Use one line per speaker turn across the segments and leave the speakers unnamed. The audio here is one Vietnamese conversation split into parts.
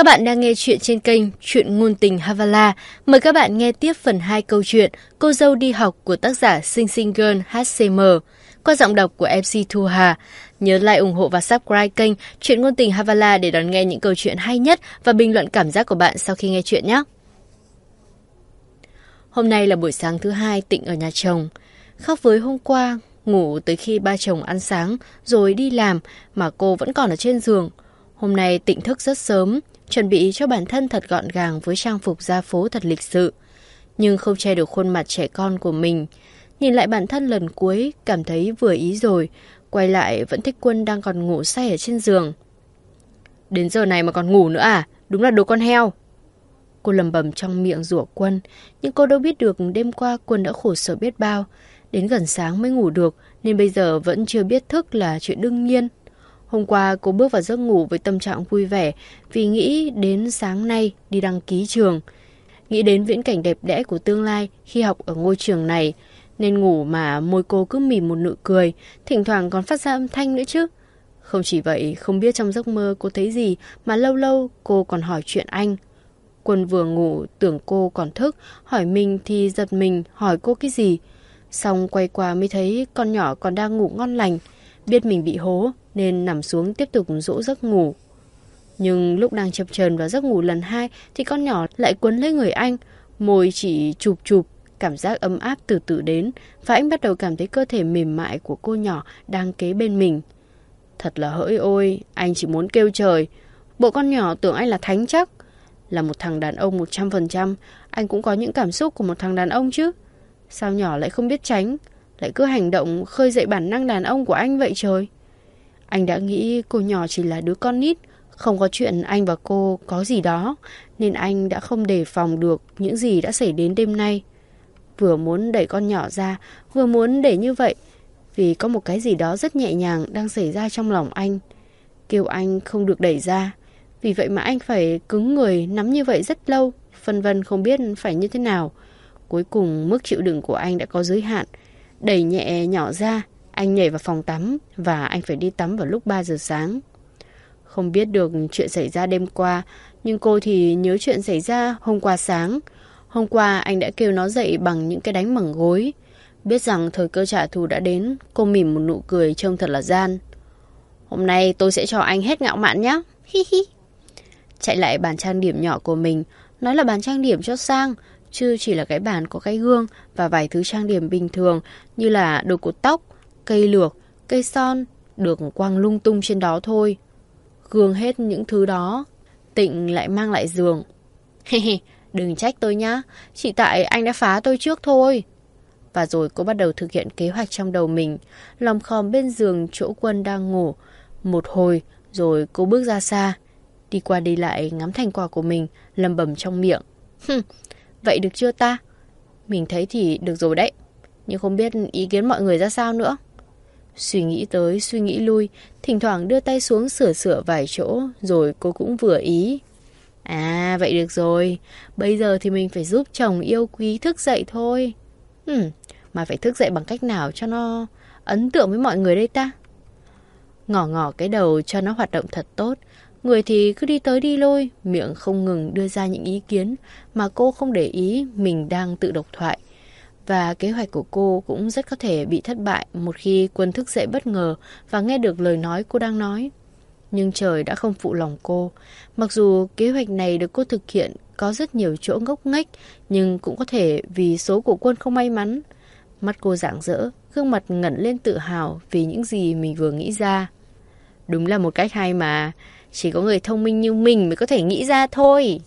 Các bạn đang nghe chuyện trên kênh Chuyện Ngôn Tình Havala. Mời các bạn nghe tiếp phần 2 câu chuyện Cô dâu đi học của tác giả Sinh Sinh Girl HCM qua giọng đọc của MC Thu Hà. Nhớ like, ủng hộ và subscribe kênh Chuyện Ngôn Tình Havala để đón nghe những câu chuyện hay nhất và bình luận cảm giác của bạn sau khi nghe chuyện nhé. Hôm nay là buổi sáng thứ hai Tịnh ở nhà chồng. Khác với hôm qua, ngủ tới khi ba chồng ăn sáng rồi đi làm mà cô vẫn còn ở trên giường. Hôm nay Tịnh thức rất sớm, chuẩn bị cho bản thân thật gọn gàng với trang phục ra phố thật lịch sự. Nhưng không che được khuôn mặt trẻ con của mình. Nhìn lại bản thân lần cuối, cảm thấy vừa ý rồi. Quay lại vẫn thích quân đang còn ngủ say ở trên giường. Đến giờ này mà còn ngủ nữa à? Đúng là đồ con heo. Cô lầm bầm trong miệng rủa quân, nhưng cô đâu biết được đêm qua quân đã khổ sở biết bao. Đến gần sáng mới ngủ được, nên bây giờ vẫn chưa biết thức là chuyện đương nhiên. Hôm qua cô bước vào giấc ngủ với tâm trạng vui vẻ vì nghĩ đến sáng nay đi đăng ký trường. Nghĩ đến viễn cảnh đẹp đẽ của tương lai khi học ở ngôi trường này. Nên ngủ mà môi cô cứ mỉm một nụ cười, thỉnh thoảng còn phát ra âm thanh nữa chứ. Không chỉ vậy, không biết trong giấc mơ cô thấy gì mà lâu lâu cô còn hỏi chuyện anh. Quân vừa ngủ tưởng cô còn thức, hỏi mình thì giật mình hỏi cô cái gì. Xong quay qua mới thấy con nhỏ còn đang ngủ ngon lành. Biết mình bị hố nên nằm xuống tiếp tục dỗ giấc ngủ. Nhưng lúc đang chập chờn vào giấc ngủ lần hai thì con nhỏ lại quấn lấy người anh, môi chỉ chụp chụp, cảm giác ấm áp từ từ đến và anh bắt đầu cảm thấy cơ thể mềm mại của cô nhỏ đang kế bên mình. Thật là hỡi ôi, anh chỉ muốn kêu trời. Bộ con nhỏ tưởng anh là thánh chắc. Là một thằng đàn ông 100%, anh cũng có những cảm xúc của một thằng đàn ông chứ. Sao nhỏ lại không biết tránh, lại cứ hành động khơi dậy bản năng đàn ông của anh vậy trời? Anh đã nghĩ cô nhỏ chỉ là đứa con nít, không có chuyện anh và cô có gì đó, nên anh đã không đề phòng được những gì đã xảy đến đêm nay. Vừa muốn đẩy con nhỏ ra, vừa muốn để như vậy, vì có một cái gì đó rất nhẹ nhàng đang xảy ra trong lòng anh. Kêu anh không được đẩy ra, vì vậy mà anh phải cứng người nắm như vậy rất lâu, phân vân không biết phải như thế nào. Cuối cùng mức chịu đựng của anh đã có giới hạn, đẩy nhẹ nhỏ ra, anh nhảy vào phòng tắm và anh phải đi tắm vào lúc 3 giờ sáng. Không biết được chuyện xảy ra đêm qua, nhưng cô thì nhớ chuyện xảy ra hôm qua sáng. Hôm qua anh đã kêu nó dậy bằng những cái đánh bằng gối. Biết rằng thời cơ trả thù đã đến, cô mỉm một nụ cười trông thật là gian. Hôm nay tôi sẽ cho anh hết ngạo mạn nhé. Hi hi. Chạy lại bàn trang điểm nhỏ của mình, nói là bàn trang điểm cho sang, chứ chỉ là cái bàn có cái gương và vài thứ trang điểm bình thường như là đồ cột tóc, cây lược, cây son được quăng lung tung trên đó thôi. Gương hết những thứ đó, Tịnh lại mang lại giường. đừng trách tôi nhá, chỉ tại anh đã phá tôi trước thôi. Và rồi cô bắt đầu thực hiện kế hoạch trong đầu mình, lòng khom bên giường chỗ quân đang ngủ. Một hồi, rồi cô bước ra xa, đi qua đi lại ngắm thành quả của mình, lầm bầm trong miệng. vậy được chưa ta? Mình thấy thì được rồi đấy, nhưng không biết ý kiến mọi người ra sao nữa. Suy nghĩ tới, suy nghĩ lui, thỉnh thoảng đưa tay xuống sửa sửa vài chỗ, rồi cô cũng vừa ý. À, vậy được rồi, bây giờ thì mình phải giúp chồng yêu quý thức dậy thôi. Ừ, mà phải thức dậy bằng cách nào cho nó ấn tượng với mọi người đây ta? Ngỏ ngỏ cái đầu cho nó hoạt động thật tốt, người thì cứ đi tới đi lui, miệng không ngừng đưa ra những ý kiến mà cô không để ý mình đang tự độc thoại. Và kế hoạch của cô cũng rất có thể bị thất bại một khi quân thức dậy bất ngờ và nghe được lời nói cô đang nói. Nhưng trời đã không phụ lòng cô. Mặc dù kế hoạch này được cô thực hiện có rất nhiều chỗ ngốc nghếch, nhưng cũng có thể vì số của quân không may mắn. Mắt cô rạng rỡ, gương mặt ngẩn lên tự hào vì những gì mình vừa nghĩ ra. Đúng là một cách hay mà, chỉ có người thông minh như mình mới có thể nghĩ ra thôi.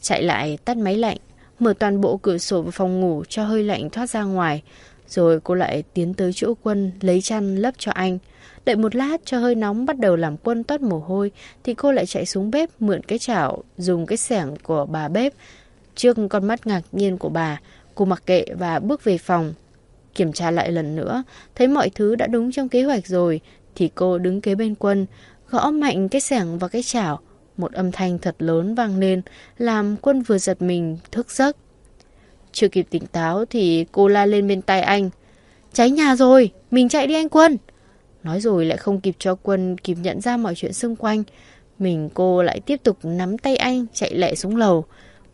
Chạy lại tắt máy lạnh, mở toàn bộ cửa sổ vào phòng ngủ cho hơi lạnh thoát ra ngoài. Rồi cô lại tiến tới chỗ quân lấy chăn lấp cho anh. Đợi một lát cho hơi nóng bắt đầu làm quân toát mồ hôi thì cô lại chạy xuống bếp mượn cái chảo dùng cái xẻng của bà bếp. Trước con mắt ngạc nhiên của bà, cô mặc kệ và bước về phòng. Kiểm tra lại lần nữa, thấy mọi thứ đã đúng trong kế hoạch rồi thì cô đứng kế bên quân, gõ mạnh cái xẻng vào cái chảo một âm thanh thật lớn vang lên, làm quân vừa giật mình, thức giấc. Chưa kịp tỉnh táo thì cô la lên bên tay anh. Cháy nhà rồi, mình chạy đi anh Quân. Nói rồi lại không kịp cho Quân kịp nhận ra mọi chuyện xung quanh. Mình cô lại tiếp tục nắm tay anh chạy lẹ xuống lầu.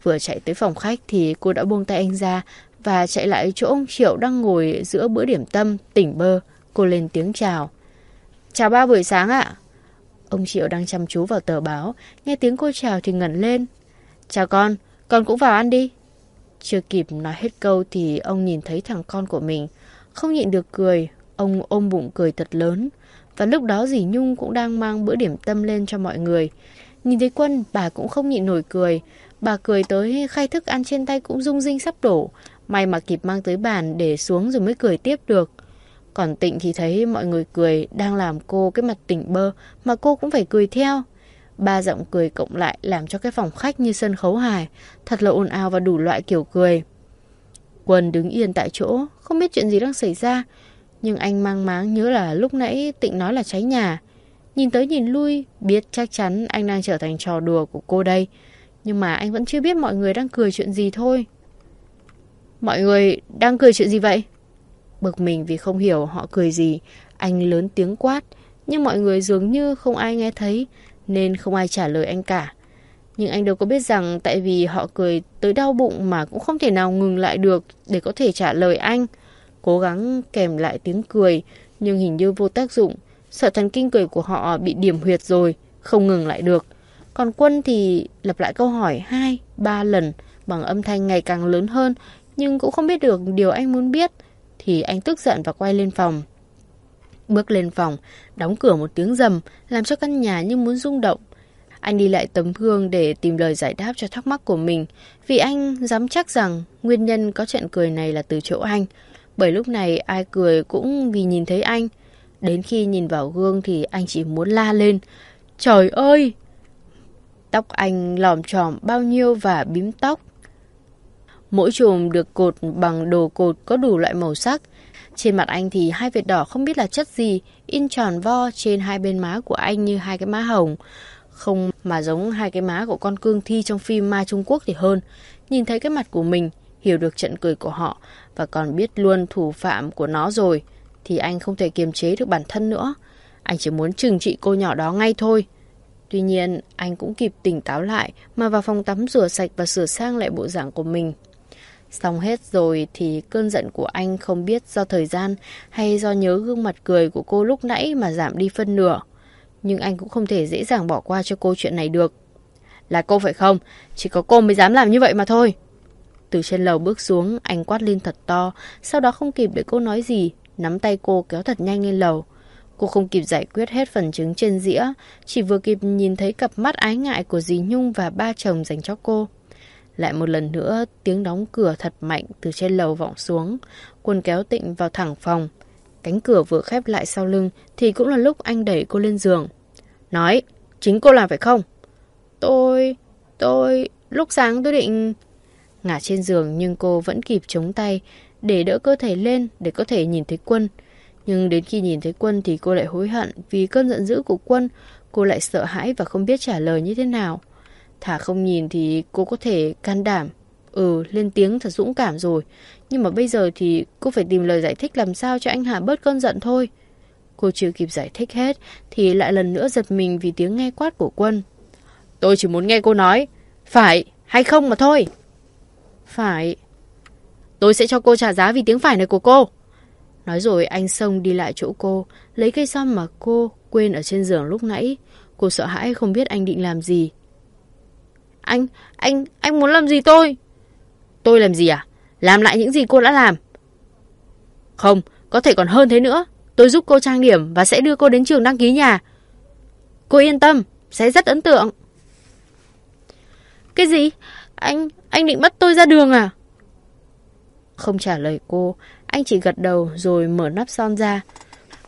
Vừa chạy tới phòng khách thì cô đã buông tay anh ra và chạy lại chỗ ông Triệu đang ngồi giữa bữa điểm tâm, tỉnh bơ. Cô lên tiếng chào. Chào ba buổi sáng ạ. Ông Triệu đang chăm chú vào tờ báo, nghe tiếng cô chào thì ngẩn lên. Chào con, con cũng vào ăn đi. Chưa kịp nói hết câu thì ông nhìn thấy thằng con của mình. Không nhịn được cười, ông ôm bụng cười thật lớn. Và lúc đó dì Nhung cũng đang mang bữa điểm tâm lên cho mọi người. Nhìn thấy Quân, bà cũng không nhịn nổi cười. Bà cười tới khay thức ăn trên tay cũng rung rinh sắp đổ. May mà kịp mang tới bàn để xuống rồi mới cười tiếp được. Còn Tịnh thì thấy mọi người cười đang làm cô cái mặt tỉnh bơ mà cô cũng phải cười theo. Ba giọng cười cộng lại làm cho cái phòng khách như sân khấu hài, thật là ồn ào và đủ loại kiểu cười. Quân đứng yên tại chỗ, không biết chuyện gì đang xảy ra, nhưng anh mang máng nhớ là lúc nãy Tịnh nói là cháy nhà. Nhìn tới nhìn lui, biết chắc chắn anh đang trở thành trò đùa của cô đây. Nhưng mà anh vẫn chưa biết mọi người đang cười chuyện gì thôi. Mọi người đang cười chuyện gì vậy? Bực mình vì không hiểu họ cười gì, anh lớn tiếng quát, nhưng mọi người dường như không ai nghe thấy, nên không ai trả lời anh cả. Nhưng anh đâu có biết rằng tại vì họ cười tới đau bụng mà cũng không thể nào ngừng lại được để có thể trả lời anh. Cố gắng kèm lại tiếng cười, nhưng hình như vô tác dụng. Sợ thần kinh cười của họ bị điểm huyệt rồi, không ngừng lại được. Còn Quân thì lặp lại câu hỏi hai, ba lần bằng âm thanh ngày càng lớn hơn, nhưng cũng không biết được điều anh muốn biết. Thì anh tức giận và quay lên phòng. Bước lên phòng, đóng cửa một tiếng rầm, làm cho căn nhà như muốn rung động. Anh đi lại tấm gương để tìm lời giải đáp cho thắc mắc của mình, vì anh dám chắc rằng nguyên nhân có chuyện cười này là từ chỗ anh. Bởi lúc này ai cười cũng vì nhìn thấy anh. Đến khi nhìn vào gương thì anh chỉ muốn la lên. Trời ơi! Tóc anh lòm tròm bao nhiêu và bím tóc. Mỗi chùm được cột bằng đồ cột có đủ loại màu sắc. Trên mặt anh thì hai vệt đỏ không biết là chất gì, in tròn vo trên hai bên má của anh như hai cái má hồng. Không mà giống hai cái má của con cương thi trong phim Ma Trung Quốc thì hơn. Nhìn thấy cái mặt của mình, hiểu được trận cười của họ và còn biết luôn thủ phạm của nó rồi, thì anh không thể kiềm chế được bản thân nữa. Anh chỉ muốn trừng trị cô nhỏ đó ngay thôi. Tuy nhiên, anh cũng kịp tỉnh táo lại mà vào phòng tắm rửa sạch và sửa sang lại bộ dạng của mình. Xong hết rồi thì cơn giận của anh không biết do thời gian hay do nhớ gương mặt cười của cô lúc nãy mà giảm đi phân nửa. Nhưng anh cũng không thể dễ dàng bỏ qua cho cô chuyện này được. Là cô phải không? Chỉ có cô mới dám làm như vậy mà thôi. Từ trên lầu bước xuống, anh quát lên thật to, sau đó không kịp để cô nói gì, nắm tay cô kéo thật nhanh lên lầu. Cô không kịp giải quyết hết phần trứng trên dĩa, chỉ vừa kịp nhìn thấy cặp mắt ái ngại của dì Nhung và ba chồng dành cho cô. Lại một lần nữa, tiếng đóng cửa thật mạnh từ trên lầu vọng xuống. Quân kéo tịnh vào thẳng phòng. Cánh cửa vừa khép lại sau lưng thì cũng là lúc anh đẩy cô lên giường. Nói, chính cô làm phải không? Tôi, tôi, lúc sáng tôi định... Ngả trên giường nhưng cô vẫn kịp chống tay để đỡ cơ thể lên để có thể nhìn thấy quân. Nhưng đến khi nhìn thấy quân thì cô lại hối hận vì cơn giận dữ của quân, cô lại sợ hãi và không biết trả lời như thế nào. Thả không nhìn thì cô có thể can đảm. Ừ, lên tiếng thật dũng cảm rồi. Nhưng mà bây giờ thì cô phải tìm lời giải thích làm sao cho anh Hà bớt cơn giận thôi. Cô chưa kịp giải thích hết thì lại lần nữa giật mình vì tiếng nghe quát của quân. Tôi chỉ muốn nghe cô nói, phải hay không mà thôi. Phải. Tôi sẽ cho cô trả giá vì tiếng phải này của cô. Nói rồi anh xông đi lại chỗ cô, lấy cây xăm mà cô quên ở trên giường lúc nãy. Cô sợ hãi không biết anh định làm gì. Anh, anh, anh muốn làm gì tôi? Tôi làm gì à? Làm lại những gì cô đã làm. Không, có thể còn hơn thế nữa. Tôi giúp cô trang điểm và sẽ đưa cô đến trường đăng ký nhà. Cô yên tâm, sẽ rất ấn tượng. Cái gì? Anh, anh định bắt tôi ra đường à? Không trả lời cô, anh chỉ gật đầu rồi mở nắp son ra.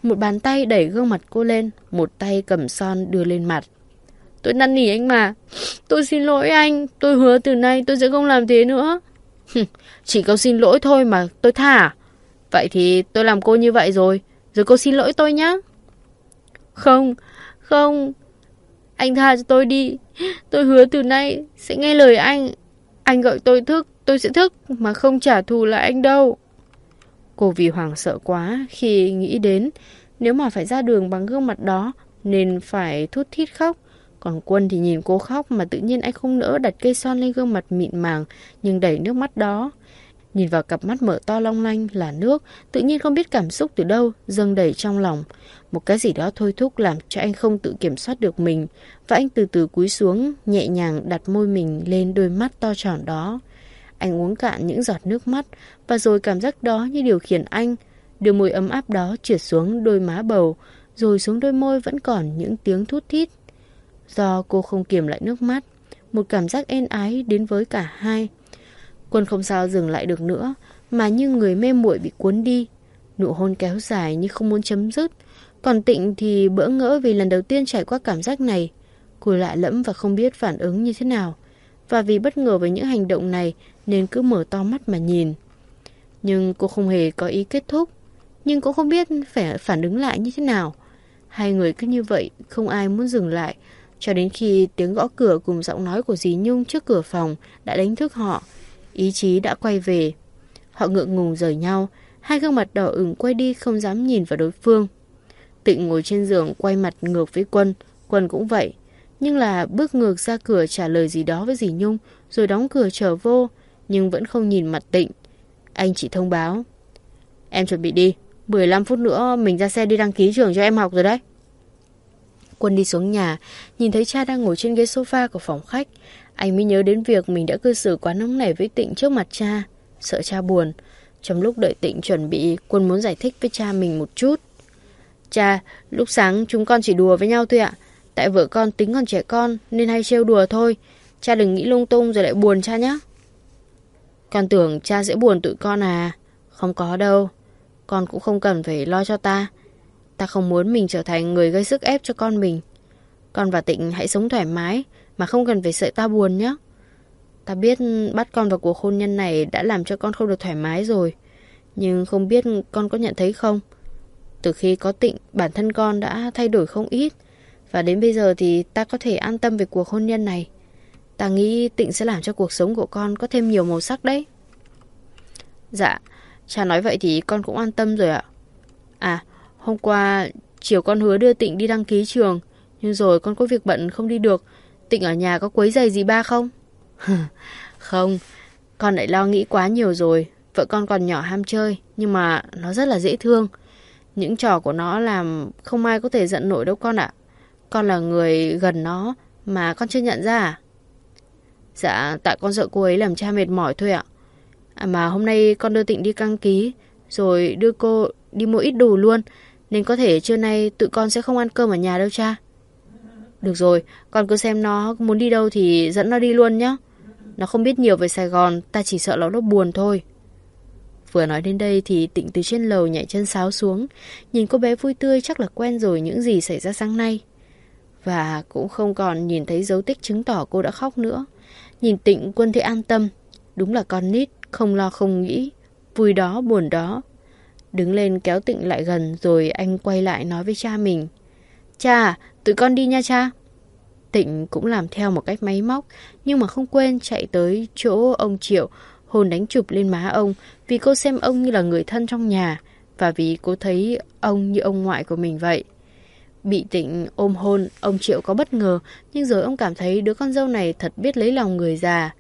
Một bàn tay đẩy gương mặt cô lên, một tay cầm son đưa lên mặt. Tôi năn nỉ anh mà. Tôi xin lỗi anh, tôi hứa từ nay tôi sẽ không làm thế nữa. Chỉ có xin lỗi thôi mà tôi thả. À? Vậy thì tôi làm cô như vậy rồi, rồi cô xin lỗi tôi nhé. Không, không. Anh tha cho tôi đi. Tôi hứa từ nay sẽ nghe lời anh. Anh gọi tôi thức, tôi sẽ thức mà không trả thù lại anh đâu. Cô vì hoảng sợ quá khi nghĩ đến nếu mà phải ra đường bằng gương mặt đó nên phải thút thít khóc còn Quân thì nhìn cô khóc mà tự nhiên anh không nỡ đặt cây son lên gương mặt mịn màng nhưng đầy nước mắt đó. Nhìn vào cặp mắt mở to long lanh là nước, tự nhiên không biết cảm xúc từ đâu, dâng đầy trong lòng. Một cái gì đó thôi thúc làm cho anh không tự kiểm soát được mình. Và anh từ từ cúi xuống, nhẹ nhàng đặt môi mình lên đôi mắt to tròn đó. Anh uống cạn những giọt nước mắt và rồi cảm giác đó như điều khiển anh. Đưa mùi ấm áp đó trượt xuống đôi má bầu, rồi xuống đôi môi vẫn còn những tiếng thút thít. Do cô không kiềm lại nước mắt, một cảm giác êm ái đến với cả hai. Quân không sao dừng lại được nữa, mà như người mê muội bị cuốn đi. Nụ hôn kéo dài như không muốn chấm dứt. Còn Tịnh thì bỡ ngỡ vì lần đầu tiên trải qua cảm giác này. Cô lạ lẫm và không biết phản ứng như thế nào. Và vì bất ngờ với những hành động này nên cứ mở to mắt mà nhìn. Nhưng cô không hề có ý kết thúc. Nhưng cũng không biết phải phản ứng lại như thế nào. Hai người cứ như vậy, không ai muốn dừng lại. Cho đến khi tiếng gõ cửa cùng giọng nói của dì Nhung trước cửa phòng đã đánh thức họ. Ý chí đã quay về. Họ ngượng ngùng rời nhau. Hai gương mặt đỏ ửng quay đi không dám nhìn vào đối phương. Tịnh ngồi trên giường quay mặt ngược với Quân. Quân cũng vậy. Nhưng là bước ngược ra cửa trả lời gì đó với dì Nhung, rồi đóng cửa trở vô, nhưng vẫn không nhìn mặt Tịnh. Anh chỉ thông báo. Em chuẩn bị đi. 15 phút nữa mình ra xe đi đăng ký trường cho em học rồi đấy. Quân đi xuống nhà, nhìn thấy cha đang ngồi trên ghế sofa của phòng khách. Anh mới nhớ đến việc mình đã cư xử quá nóng nảy với Tịnh trước mặt cha. Sợ cha buồn. Trong lúc đợi Tịnh chuẩn bị, Quân muốn giải thích với cha mình một chút. Cha, lúc sáng chúng con chỉ đùa với nhau thôi ạ. Tại vợ con tính còn trẻ con nên hay trêu đùa thôi. Cha đừng nghĩ lung tung rồi lại buồn cha nhé. Con tưởng cha sẽ buồn tụi con à. Không có đâu. Con cũng không cần phải lo cho ta. Ta không muốn mình trở thành người gây sức ép cho con mình. Con và Tịnh hãy sống thoải mái mà không cần phải sợ ta buồn nhé. Ta biết bắt con vào cuộc hôn nhân này đã làm cho con không được thoải mái rồi. Nhưng không biết con có nhận thấy không? Từ khi có Tịnh, bản thân con đã thay đổi không ít. Và đến bây giờ thì ta có thể an tâm về cuộc hôn nhân này. Ta nghĩ Tịnh sẽ làm cho cuộc sống của con có thêm nhiều màu sắc đấy. Dạ, cha nói vậy thì con cũng an tâm rồi ạ. À, hôm qua chiều con hứa đưa Tịnh đi đăng ký trường. Nhưng rồi con có việc bận không đi được. Tịnh ở nhà có quấy giày gì ba không? không, con lại lo nghĩ quá nhiều rồi. Vợ con còn nhỏ ham chơi, nhưng mà nó rất là dễ thương. Những trò của nó làm không ai có thể giận nổi đâu con ạ. Con là người gần nó mà con chưa nhận ra à? Dạ, tại con sợ cô ấy làm cha mệt mỏi thôi ạ. À mà hôm nay con đưa Tịnh đi đăng ký, rồi đưa cô đi mua ít đồ luôn. Nên có thể trưa nay tụi con sẽ không ăn cơm ở nhà đâu cha. Được rồi, con cứ xem nó muốn đi đâu thì dẫn nó đi luôn nhé. Nó không biết nhiều về Sài Gòn, ta chỉ sợ nó nó buồn thôi. Vừa nói đến đây thì tịnh từ trên lầu nhảy chân sáo xuống, nhìn cô bé vui tươi chắc là quen rồi những gì xảy ra sáng nay. Và cũng không còn nhìn thấy dấu tích chứng tỏ cô đã khóc nữa. Nhìn tịnh quân thấy an tâm, đúng là con nít, không lo không nghĩ, vui đó buồn đó. Đứng lên kéo tịnh lại gần rồi anh quay lại nói với cha mình. Cha, tụi con đi nha cha. Tịnh cũng làm theo một cách máy móc, nhưng mà không quên chạy tới chỗ ông Triệu, hồn đánh chụp lên má ông, vì cô xem ông như là người thân trong nhà, và vì cô thấy ông như ông ngoại của mình vậy. Bị tịnh ôm hôn, ông Triệu có bất ngờ, nhưng rồi ông cảm thấy đứa con dâu này thật biết lấy lòng người già.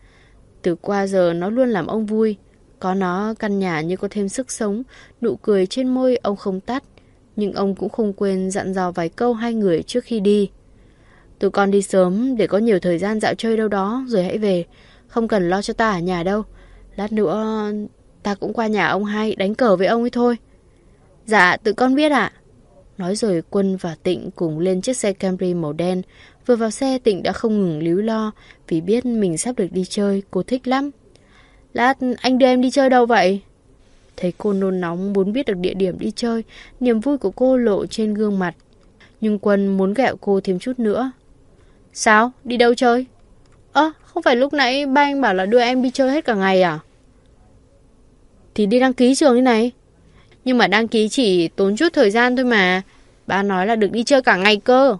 Từ qua giờ nó luôn làm ông vui. Có nó căn nhà như có thêm sức sống, nụ cười trên môi ông không tắt. Nhưng ông cũng không quên dặn dò vài câu hai người trước khi đi. Tụi con đi sớm để có nhiều thời gian dạo chơi đâu đó rồi hãy về. Không cần lo cho ta ở nhà đâu. Lát nữa ta cũng qua nhà ông hai đánh cờ với ông ấy thôi. Dạ, tụi con biết ạ. Nói rồi Quân và Tịnh cùng lên chiếc xe Camry màu đen. Vừa vào xe Tịnh đã không ngừng líu lo vì biết mình sắp được đi chơi, cô thích lắm. Lát anh đưa em đi chơi đâu vậy? Thấy cô nôn nóng muốn biết được địa điểm đi chơi, niềm vui của cô lộ trên gương mặt. Nhưng Quân muốn gẹo cô thêm chút nữa. Sao? Đi đâu chơi? Ơ, không phải lúc nãy ba anh bảo là đưa em đi chơi hết cả ngày à? Thì đi đăng ký trường như này. Nhưng mà đăng ký chỉ tốn chút thời gian thôi mà. Ba nói là được đi chơi cả ngày cơ.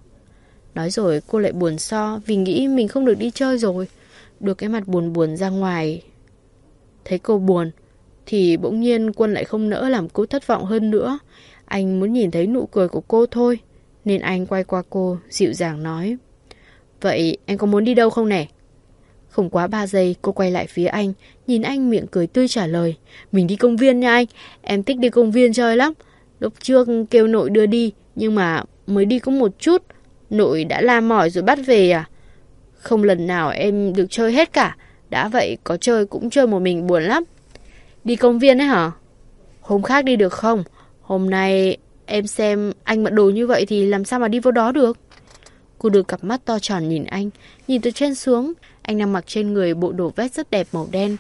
Nói rồi cô lại buồn so vì nghĩ mình không được đi chơi rồi. Được cái mặt buồn buồn ra ngoài. Thấy cô buồn, thì bỗng nhiên Quân lại không nỡ làm cô thất vọng hơn nữa. Anh muốn nhìn thấy nụ cười của cô thôi. Nên anh quay qua cô, dịu dàng nói. Vậy em có muốn đi đâu không nè? Không quá 3 giây cô quay lại phía anh Nhìn anh miệng cười tươi trả lời Mình đi công viên nha anh Em thích đi công viên chơi lắm Lúc trước kêu nội đưa đi Nhưng mà mới đi có một chút Nội đã la mỏi rồi bắt về à Không lần nào em được chơi hết cả đã vậy, có chơi cũng chơi một mình buồn lắm. Đi công viên ấy hả? Hôm khác đi được không? Hôm nay em xem anh mặc đồ như vậy Thì làm sao mà đi vô đó được? Cô đưa cặp mắt to tròn nhìn anh, Nhìn từ trên xuống. Anh đang mặc trên người bộ đồ vest rất đẹp màu đen.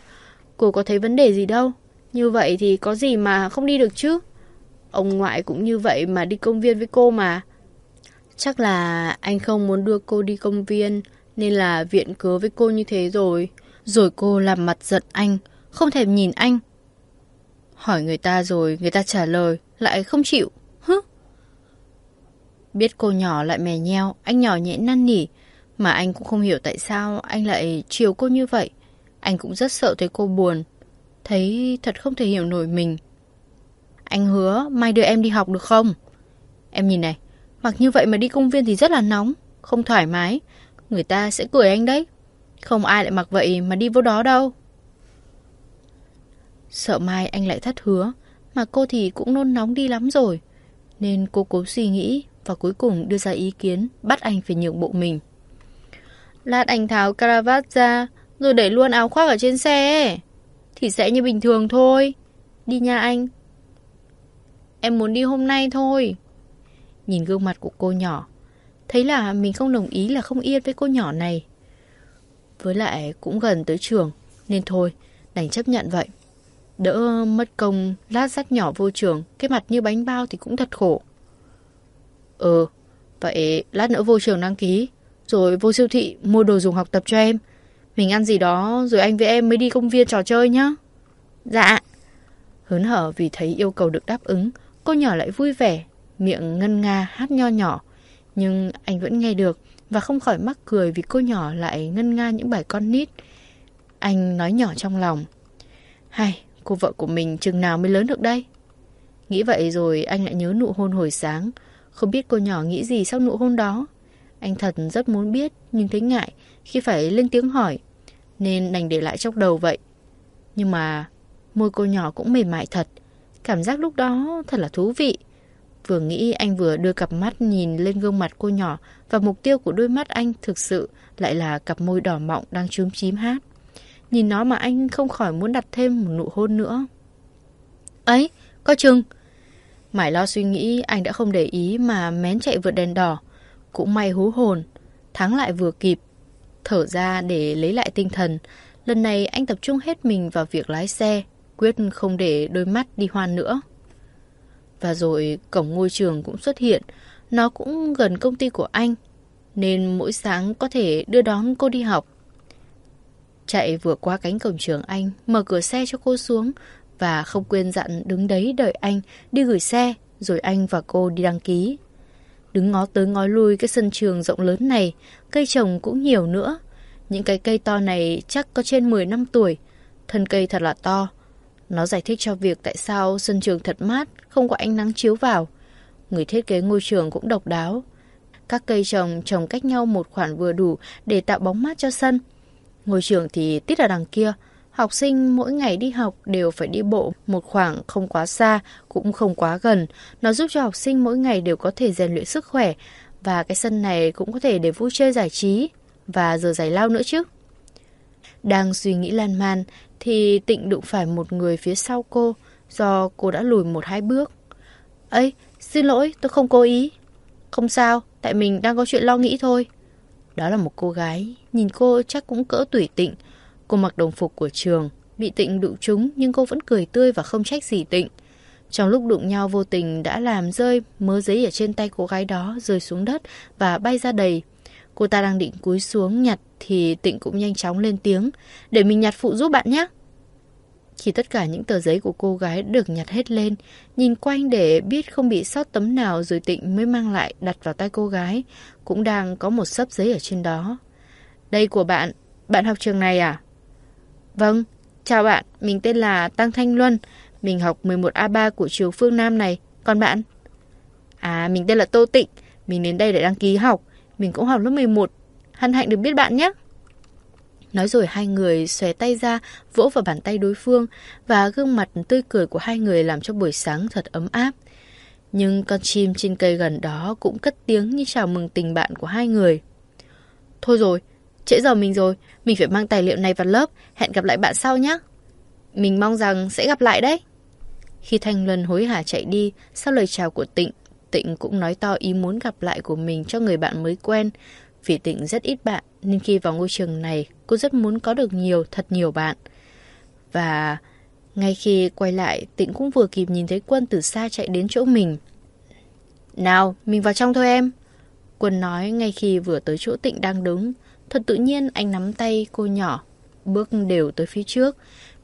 Cô có thấy vấn đề gì đâu? Như vậy thì có gì mà không đi được chứ? Ông ngoại cũng như vậy mà đi công viên với cô mà. Chắc là anh không muốn đưa cô đi công viên Nên là viện cớ với cô như thế rồi. Rồi cô làm mặt giận anh, Không thèm nhìn anh. Hỏi người ta rồi người ta trả lời, Lại không chịu. Hứ? Biết cô nhỏ lại mè nheo, Anh nhỏ nhẹ năn nỉ. Mà anh cũng không hiểu tại sao anh lại chiều cô như vậy. Anh cũng rất sợ thấy cô buồn. Thấy thật không thể hiểu nổi mình. Anh hứa mai đưa em đi học được không? Em nhìn này, Mặc như vậy mà đi công viên thì rất là nóng, Không thoải mái. Người ta sẽ cười anh đấy. Không ai lại mặc vậy mà đi vô đó đâu. Sợ mai anh lại thất hứa, Mà cô thì cũng nôn nóng đi lắm rồi. Nên cô cố suy nghĩ Và cuối cùng đưa ra ý kiến Bắt anh phải nhượng bộ mình. Lát anh tháo caravat ra, Rồi đẩy luôn áo khoác ở trên xe. Thì sẽ như bình thường thôi. Đi nha anh. Em muốn đi hôm nay thôi. Nhìn gương mặt của cô nhỏ, Thấy là mình không đồng ý là không yên với cô nhỏ này. Với lại cũng gần tới trường, Nên thôi, đành chấp nhận vậy. Đỡ mất công lát dắt nhỏ vô trường, Cái mặt như bánh bao thì cũng thật khổ. Ừ Vậy lát nữa vô trường đăng ký, Rồi vô siêu thị mua đồ dùng học tập cho em. Mình ăn gì đó Rồi anh với em mới đi công viên trò chơi nhá. Dạ. Hớn hở vì thấy yêu cầu được đáp ứng, Cô nhỏ lại vui vẻ, Miệng ngân nga hát nho nhỏ. Nhưng anh vẫn nghe được. Và không khỏi mắc cười vì cô nhỏ lại ngân nga những bài con nít Anh nói nhỏ trong lòng Hay, Cô vợ của mình chừng nào mới lớn được đây? Nghĩ vậy rồi anh lại nhớ nụ hôn hồi sáng. Không biết cô nhỏ nghĩ gì sau nụ hôn đó. Anh thật rất muốn biết, nhưng thấy ngại khi phải lên tiếng hỏi. Nên đành để lại trong đầu vậy. Nhưng mà môi cô nhỏ cũng mềm mại thật. Cảm giác lúc đó thật là thú vị. Vừa nghĩ anh vừa đưa cặp mắt nhìn lên gương mặt cô nhỏ và mục tiêu của đôi mắt anh thực sự lại là cặp môi đỏ mọng đang chúm chím hát. Nhìn nó mà anh không khỏi muốn đặt thêm một nụ hôn nữa. Ấy, có chừng. Mãi lo suy nghĩ anh đã không để ý mà mén chạy vượt đèn đỏ. Cũng may hú hồn, thắng lại vừa kịp. Thở ra để lấy lại tinh thần. Lần này anh tập trung hết mình vào việc lái xe, quyết không để đôi mắt đi hoan nữa. Và rồi cổng ngôi trường cũng xuất hiện, nó cũng gần công ty của anh, nên mỗi sáng có thể đưa đón cô đi học. Chạy vừa qua cánh cổng trường anh, mở cửa xe cho cô xuống và không quên dặn đứng đấy đợi anh đi gửi xe, rồi anh và cô đi đăng ký. Đứng ngó tới ngó lui cái sân trường rộng lớn này, cây trồng cũng nhiều nữa. Những cái cây to này chắc có trên 10 năm tuổi, thân cây thật là to. Nó giải thích cho việc tại sao sân trường thật mát, không có ánh nắng chiếu vào. Người thiết kế ngôi trường cũng độc đáo. Các cây trồng trồng cách nhau một khoảng vừa đủ để tạo bóng mát cho sân. Ngôi trường thì tít ở đằng kia. Học sinh mỗi ngày đi học đều phải đi bộ một khoảng không quá xa, cũng không quá gần. Nó giúp cho học sinh mỗi ngày đều có thể rèn luyện sức khỏe. Và cái sân này cũng có thể để vui chơi giải trí. Và giờ giải lao nữa chứ. Đang suy nghĩ lan man thì tịnh đụng phải một người phía sau cô do cô đã lùi một hai bước. ấy xin lỗi, tôi không cố ý. Không sao, tại mình đang có chuyện lo nghĩ thôi. Đó là một cô gái, nhìn cô chắc cũng cỡ tuổi tịnh. Cô mặc đồng phục của trường, bị tịnh đụng trúng nhưng cô vẫn cười tươi và không trách gì tịnh. Trong lúc đụng nhau vô tình đã làm rơi mớ giấy ở trên tay cô gái đó rơi xuống đất và bay ra đầy. Cô ta đang định cúi xuống nhặt thì tịnh cũng nhanh chóng lên tiếng. Để mình nhặt phụ giúp bạn nhé. Khi tất cả những tờ giấy của cô gái được nhặt hết lên, nhìn quanh để biết không bị sót tấm nào rồi tịnh mới mang lại đặt vào tay cô gái, cũng đang có một sấp giấy ở trên đó. Đây của bạn, bạn học trường này à? Vâng, chào bạn, mình tên là Tăng Thanh Luân, mình học 11A3 của trường Phương Nam này, còn bạn? À, mình tên là Tô Tịnh, mình đến đây để đăng ký học, mình cũng học lớp 11. hân hạnh được biết bạn nhé. Nói rồi hai người xòe tay ra, vỗ vào bàn tay đối phương và gương mặt tươi cười của hai người làm cho buổi sáng thật ấm áp. Nhưng con chim trên cây gần đó cũng cất tiếng như chào mừng tình bạn của hai người. Thôi rồi, trễ giờ mình rồi, mình phải mang tài liệu này vào lớp, hẹn gặp lại bạn sau nhé. Mình mong rằng sẽ gặp lại đấy. Khi Thanh Luân hối hả chạy đi, sau lời chào của Tịnh, Tịnh cũng nói to ý muốn gặp lại của mình cho người bạn mới quen. Vì Tịnh rất ít bạn, nên khi vào ngôi trường này, cô rất muốn có được nhiều, thật nhiều bạn. Và ngay khi quay lại, Tịnh cũng vừa kịp nhìn thấy Quân từ xa chạy đến chỗ mình. Nào, mình vào trong thôi em. Quân nói ngay khi vừa tới chỗ Tịnh đang đứng. Thật tự nhiên anh nắm tay cô nhỏ, bước đều tới phía trước.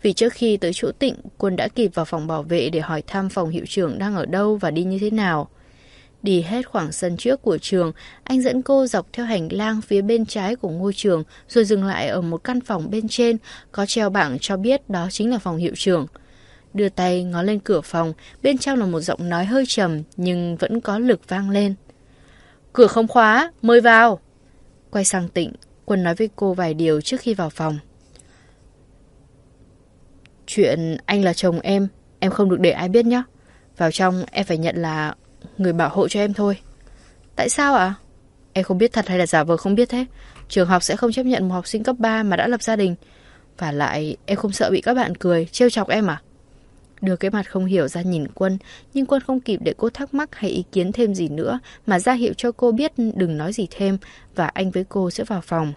Vì trước khi tới chỗ Tịnh, Quân đã kịp vào phòng bảo vệ để hỏi thăm phòng hiệu trưởng đang ở đâu và đi như thế nào. Đi hết khoảng sân trước của trường, anh dẫn cô dọc theo hành lang phía bên trái của ngôi trường rồi dừng lại ở một căn phòng bên trên có treo bảng cho biết đó chính là phòng hiệu trưởng. Đưa tay ngó lên cửa phòng, bên trong là một giọng nói hơi trầm nhưng vẫn có lực vang lên. Cửa không khóa, mời vào. Quay sang tịnh, Quân nói với cô vài điều trước khi vào phòng. Chuyện anh là chồng em, em không được để ai biết nhé. Vào trong em phải nhận là người bảo hộ cho em thôi. Tại sao ạ? À? Em không biết thật hay là giả vờ không biết thế. Trường học sẽ không chấp nhận một học sinh cấp 3 mà đã lập gia đình. Và lại em không sợ bị các bạn cười, trêu chọc em à? Đưa cái mặt không hiểu ra nhìn Quân, nhưng Quân không kịp để cô thắc mắc hay ý kiến thêm gì nữa, mà ra hiệu cho cô biết đừng nói gì thêm, và anh với cô sẽ vào phòng.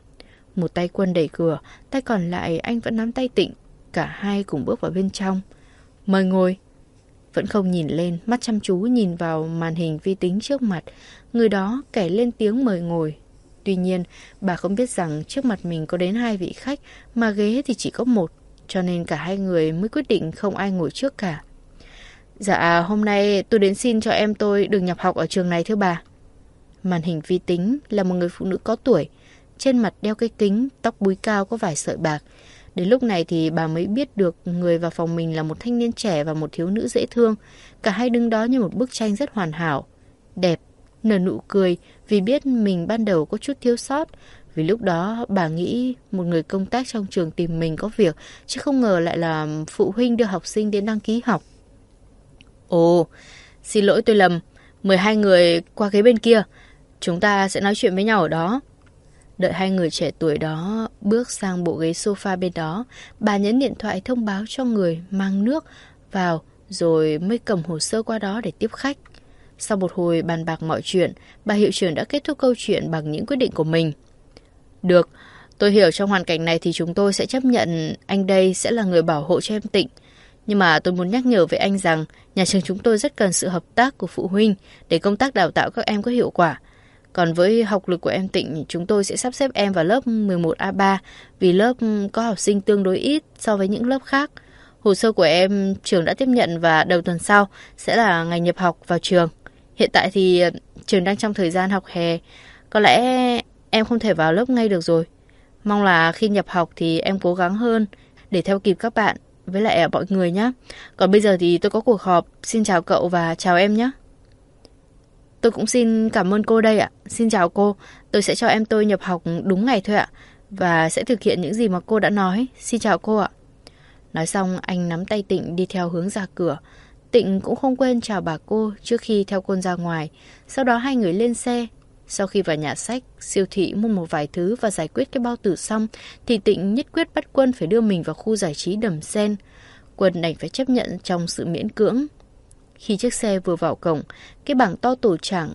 Một tay Quân đẩy cửa, tay còn lại anh vẫn nắm tay Tịnh, cả hai cùng bước vào bên trong. Mời ngồi. Vẫn không nhìn lên, mắt chăm chú nhìn vào màn hình vi tính trước mặt. Người đó kẻ lên tiếng mời ngồi. Tuy nhiên, bà không biết rằng trước mặt mình có đến hai vị khách, mà ghế thì chỉ có một, cho nên cả hai người mới quyết định không ai ngồi trước cả. Dạ, hôm nay tôi đến xin cho em tôi được nhập học ở trường này thưa bà. Màn hình vi tính là một người phụ nữ có tuổi, trên mặt đeo cái kính, tóc búi cao có vài sợi bạc. Đến lúc này thì bà mới biết được người vào phòng mình là một thanh niên trẻ và một thiếu nữ dễ thương. Cả hai đứng đó như một bức tranh rất hoàn hảo. Đẹp, nở nụ cười vì biết mình ban đầu có chút thiếu sót. Vì lúc đó bà nghĩ một người công tác trong trường tìm mình có việc, chứ không ngờ lại là phụ huynh đưa học sinh đến đăng ký học. Ồ, xin lỗi tôi lầm. mười hai người qua ghế bên kia. Chúng ta sẽ nói chuyện với nhau ở đó. Đợi hai người trẻ tuổi đó bước sang bộ ghế sofa bên đó, bà nhấn điện thoại thông báo cho người mang nước vào rồi mới cầm hồ sơ qua đó để tiếp khách. Sau một hồi bàn bạc mọi chuyện, bà hiệu trưởng đã kết thúc câu chuyện bằng những quyết định của mình. Được, tôi hiểu trong hoàn cảnh này thì chúng tôi sẽ chấp nhận anh đây sẽ là người bảo hộ cho em Tịnh. Nhưng mà tôi muốn nhắc nhở với anh rằng nhà trường chúng tôi rất cần sự hợp tác của phụ huynh để công tác đào tạo các em có hiệu quả. Còn với học lực của em Tịnh, chúng tôi sẽ sắp xếp em vào lớp 11A3 vì lớp có học sinh tương đối ít so với những lớp khác. Hồ sơ của em trường đã tiếp nhận và đầu tuần sau sẽ là ngày nhập học vào trường. Hiện tại thì ờ, trường đang trong thời gian học hè. Có lẽ em không thể vào lớp ngay được rồi. Mong là khi nhập học thì em cố gắng hơn để theo kịp các bạn với lại ờ, mọi người nhé. Còn bây giờ thì tôi có cuộc họp. Xin chào cậu và chào em nhé. Tôi cũng xin cảm ơn cô đây ạ. Xin chào cô, tôi sẽ cho em tôi nhập học đúng ngày thôi ạ. Và sẽ thực hiện những gì mà cô đã nói. Xin chào cô ạ. Nói xong anh nắm tay Tịnh đi theo hướng ra cửa. Tịnh cũng không quên chào bà cô trước khi theo quân ra ngoài. Sau đó hai người lên xe. Sau khi vào nhà sách, siêu thị mua một vài thứ và giải quyết cái bao tử xong, thì Tịnh nhất quyết bắt Quân phải đưa mình vào khu giải trí đầm sen. Quân đành phải chấp nhận trong sự miễn cưỡng. Khi chiếc xe vừa vào cổng, cái bảng to tổ trạng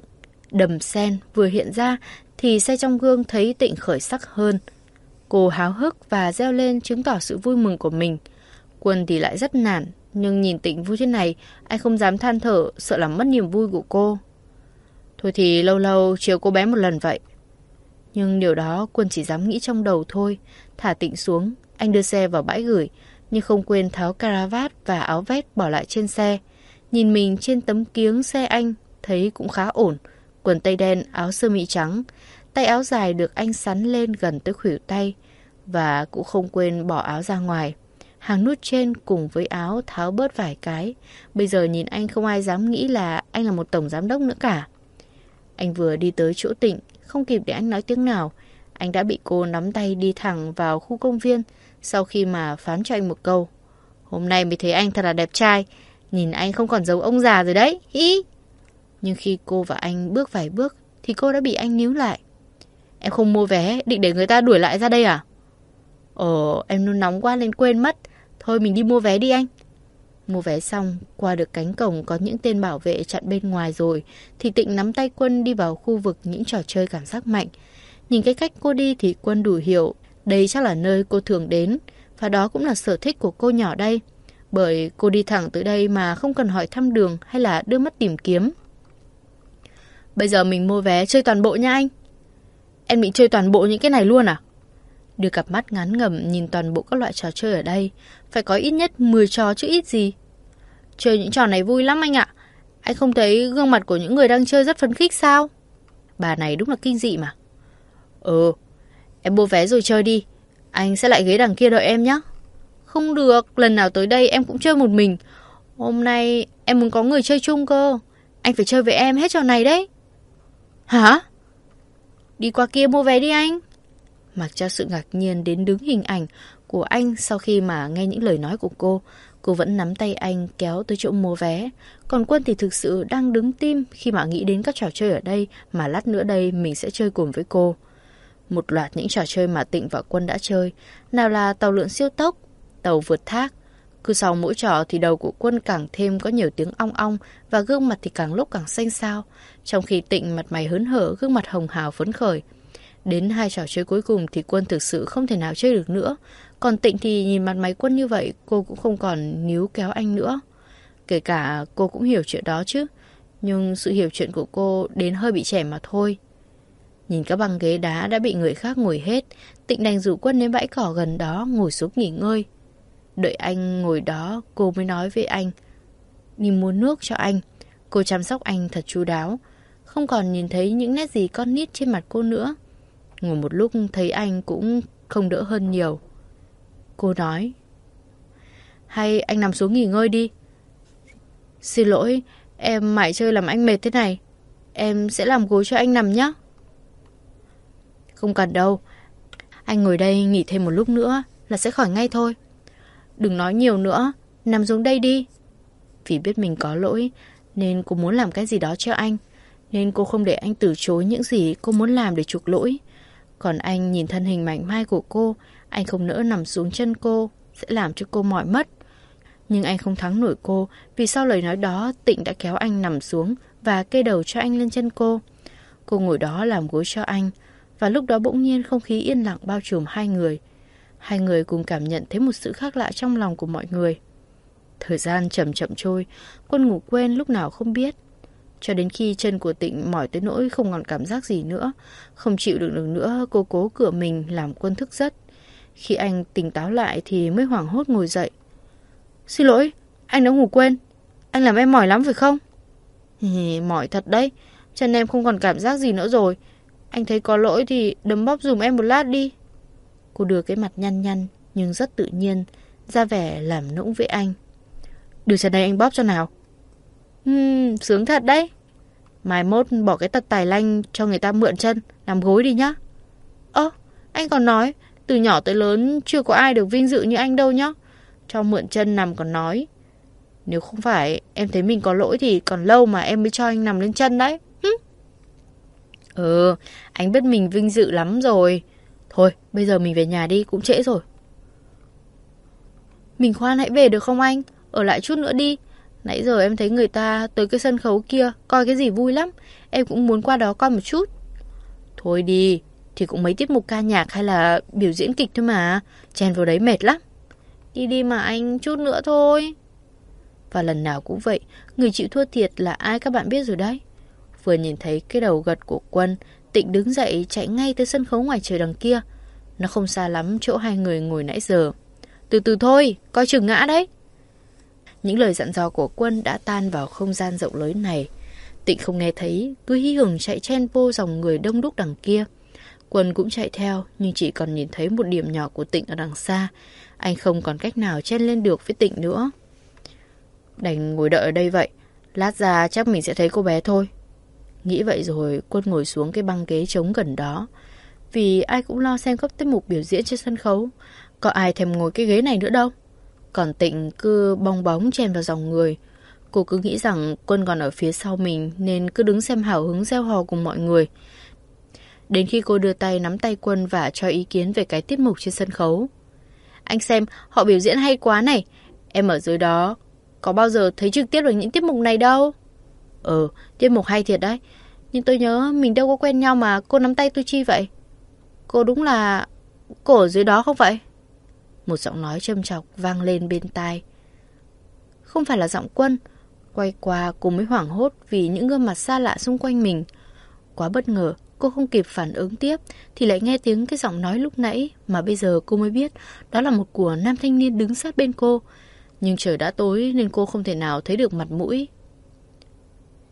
đầm sen vừa hiện ra thì xe trong gương thấy tịnh khởi sắc hơn. Cô háo hức và reo lên chứng tỏ sự vui mừng của mình. Quân thì lại rất nản, nhưng nhìn tịnh vui thế này, anh không dám than thở, sợ làm mất niềm vui của cô. Thôi thì lâu lâu chiều cô bé một lần vậy. Nhưng điều đó Quân chỉ dám nghĩ trong đầu thôi. Thả tịnh xuống, anh đưa xe vào bãi gửi, nhưng không quên tháo caravat và áo vest bỏ lại trên xe. Nhìn mình trên tấm kiếng xe anh, thấy cũng khá ổn. Quần tây đen, áo sơ mi trắng. Tay áo dài được anh sắn lên gần tới khuỷu tay. Và cũng không quên bỏ áo ra ngoài. Hàng nút trên cùng với áo tháo bớt vài cái. Bây giờ nhìn anh không ai dám nghĩ là anh là một tổng giám đốc nữa cả. Anh vừa đi tới chỗ tịnh, không kịp để anh nói tiếng nào. anh đã bị cô nắm tay đi thẳng vào khu công viên sau khi mà phán cho anh một câu. Hôm nay mới thấy anh thật là đẹp trai, nhìn anh không còn giấu ông già rồi đấy. Hi. Nhưng khi cô và anh bước vài bước thì cô đã bị anh níu lại. Em không mua vé, định để người ta đuổi lại ra đây à? Ồ, em nôn nóng quá nên quên mất. Thôi mình đi mua vé đi anh. Mua vé xong, qua được cánh cổng có những tên bảo vệ chặn bên ngoài rồi, thì Tịnh nắm tay Quân đi vào khu vực những trò chơi cảm giác mạnh. Nhìn cái cách cô đi thì Quân đủ hiểu, đây chắc là nơi cô thường đến, và đó cũng là sở thích của cô nhỏ đây. Bởi cô đi thẳng tới đây mà không cần hỏi thăm đường hay là đưa mắt tìm kiếm. Bây giờ mình mua vé chơi toàn bộ nha anh. Em định chơi toàn bộ những cái này luôn à? Đưa cặp mắt ngắn ngẩm nhìn toàn bộ các loại trò chơi ở đây. Phải có ít nhất 10 trò chứ ít gì. Chơi những trò này vui lắm anh ạ. Anh không thấy gương mặt của những người đang chơi rất phấn khích sao? Bà này đúng là kinh dị mà. Ừ, em mua vé rồi chơi đi. Anh sẽ lại ghế đằng kia đợi em nhé. Không được, lần nào tới đây em cũng chơi một mình. Hôm nay em muốn có người chơi chung cơ. Anh phải chơi với em hết trò này đấy. Hả? Đi qua kia mua vé đi anh. Mặc cho sự ngạc nhiên đến đứng hình ảnh của anh sau khi mà nghe những lời nói của cô, cô vẫn nắm tay anh kéo tới chỗ mua vé. Còn Quân thì thực sự đang đứng tim khi mà nghĩ đến các trò chơi ở đây mà lát nữa đây mình sẽ chơi cùng với cô. Một loạt những trò chơi mà Tịnh và Quân đã chơi, nào là tàu lượn siêu tốc, tàu vượt thác. Cứ sau mỗi trò thì đầu của Quân càng thêm có nhiều tiếng ong ong và gương mặt thì càng lúc càng xanh xao, trong khi Tịnh mặt mày hớn hở, gương mặt hồng hào phấn khởi. Đến hai trò chơi cuối cùng thì Quân thực sự không thể nào chơi được nữa. Còn Tịnh thì nhìn mặt máy Quân như vậy, cô cũng không còn níu kéo anh nữa. Kể cả cô cũng hiểu chuyện đó chứ. Nhưng sự hiểu chuyện của cô đến hơi bị trẻ mà thôi. Nhìn các băng ghế đá đã bị người khác ngồi hết, Tịnh đành rủ Quân đến bãi cỏ gần đó ngồi xuống nghỉ ngơi. Đợi anh ngồi đó, cô mới nói với anh. Đi mua nước cho anh. Cô chăm sóc anh thật chu đáo. Không còn nhìn thấy những nét gì con nít trên mặt cô nữa. Ngồi một lúc thấy anh cũng không đỡ hơn nhiều. Cô nói. Hay anh nằm xuống nghỉ ngơi đi. Xin lỗi, em mãi chơi làm anh mệt thế này. Em sẽ làm gối cho anh nằm nhé. Không cần đâu. Anh ngồi đây nghỉ thêm một lúc nữa là sẽ khỏi ngay thôi. Đừng nói nhiều nữa, nằm xuống đây đi. Vì biết mình có lỗi, nên cô muốn làm cái gì đó cho anh. Nên cô không để anh từ chối những gì cô muốn làm để chuộc lỗi. Còn anh nhìn thân hình mảnh mai của cô, anh không nỡ nằm xuống chân cô, sẽ làm cho cô mỏi mất. Nhưng anh không thắng nổi cô, vì sau lời nói đó, Tịnh đã kéo anh nằm xuống và kê đầu cho anh lên chân cô. Cô ngồi đó làm gối cho anh, và lúc đó bỗng nhiên không khí yên lặng bao trùm hai người. Hai người cùng cảm nhận thấy một sự khác lạ trong lòng của mọi người. Thời gian chậm chậm trôi, quân ngủ quên lúc nào không biết. Cho đến khi chân của Tịnh mỏi tới nỗi không còn cảm giác gì nữa. Không chịu được được nữa, cô cố cửa mình làm quân thức giấc. Khi anh tỉnh táo lại thì mới hoảng hốt ngồi dậy. Xin lỗi, anh đã ngủ quên. Anh làm em mỏi lắm phải không? Mỏi thật đấy. Chân em không còn cảm giác gì nữa rồi. Anh thấy có lỗi thì đấm bóp dùm em một lát đi. Cô đưa cái mặt nhăn nhăn nhưng rất tự nhiên, ra vẻ làm nũng với anh. Đưa ra đây anh bóp cho nào. Ừm, sướng thật đấy. Mai mốt bỏ cái tật tài lanh cho người ta mượn chân, làm gối đi nhá. Ơ, anh còn nói, từ nhỏ tới lớn chưa có ai được vinh dự như anh đâu nhá. Cho mượn chân nằm còn nói. Nếu không phải em thấy mình có lỗi thì còn lâu mà em mới cho anh nằm lên chân đấy. Hứ. Ừ, anh biết mình vinh dự lắm rồi. Thôi, bây giờ mình về nhà đi, cũng trễ rồi. Mình khoan hãy về được không anh? Ở lại chút nữa đi. Nãy giờ em thấy người ta tới cái sân khấu kia coi cái gì vui lắm. Em cũng muốn qua đó coi một chút. Thôi đi, thì cũng mấy tiết mục ca nhạc hay là biểu diễn kịch thôi mà. Chen vào đấy mệt lắm. Đi đi mà anh, chút nữa thôi. Và lần nào cũng vậy, người chịu thua thiệt là ai các bạn biết rồi đấy. Vừa nhìn thấy cái đầu gật của quân, Tịnh đứng dậy chạy ngay tới sân khấu ngoài trời đằng kia. Nó không xa lắm chỗ hai người ngồi nãy giờ. Từ từ thôi, coi chừng ngã đấy. Những lời dặn dò của quân đã tan vào không gian rộng lớn này. Tịnh không nghe thấy, cứ hí hửng chạy chen vô dòng người đông đúc đằng kia. Quân cũng chạy theo, nhưng chỉ còn nhìn thấy một điểm nhỏ của Tịnh ở đằng xa. Anh không còn cách nào chen lên được với Tịnh nữa. Đành ngồi đợi ở đây vậy. Lát ra chắc mình sẽ thấy cô bé thôi. Nghĩ vậy rồi, quân ngồi xuống cái băng ghế trống gần đó. vì ai cũng lo xem các tiết mục biểu diễn trên sân khấu. Có ai thèm ngồi cái ghế này nữa đâu. Còn Tịnh cứ bong bóng chen vào dòng người. Cô cứ nghĩ rằng quân còn ở phía sau mình nên cứ đứng xem hào hứng gieo hò cùng mọi người. Đến khi cô đưa tay nắm tay quân và cho ý kiến về cái tiết mục trên sân khấu. Anh xem, họ biểu diễn hay quá này. Em ở dưới đó, có bao giờ thấy trực tiếp được những tiết mục này đâu ờ, tiết mục hay thiệt đấy. Nhưng tôi nhớ mình đâu có quen nhau mà cô nắm tay tôi chi vậy? Cô đúng là... Cô ở dưới đó không vậy? Một giọng nói châm chọc vang lên bên tai. Không phải là giọng quân. Quay qua cô mới hoảng hốt vì những gương mặt xa lạ xung quanh mình. Quá bất ngờ, cô không kịp phản ứng tiếp thì lại nghe tiếng cái giọng nói lúc nãy mà bây giờ cô mới biết đó là một của nam thanh niên đứng sát bên cô. Nhưng trời đã tối nên cô không thể nào thấy được mặt mũi.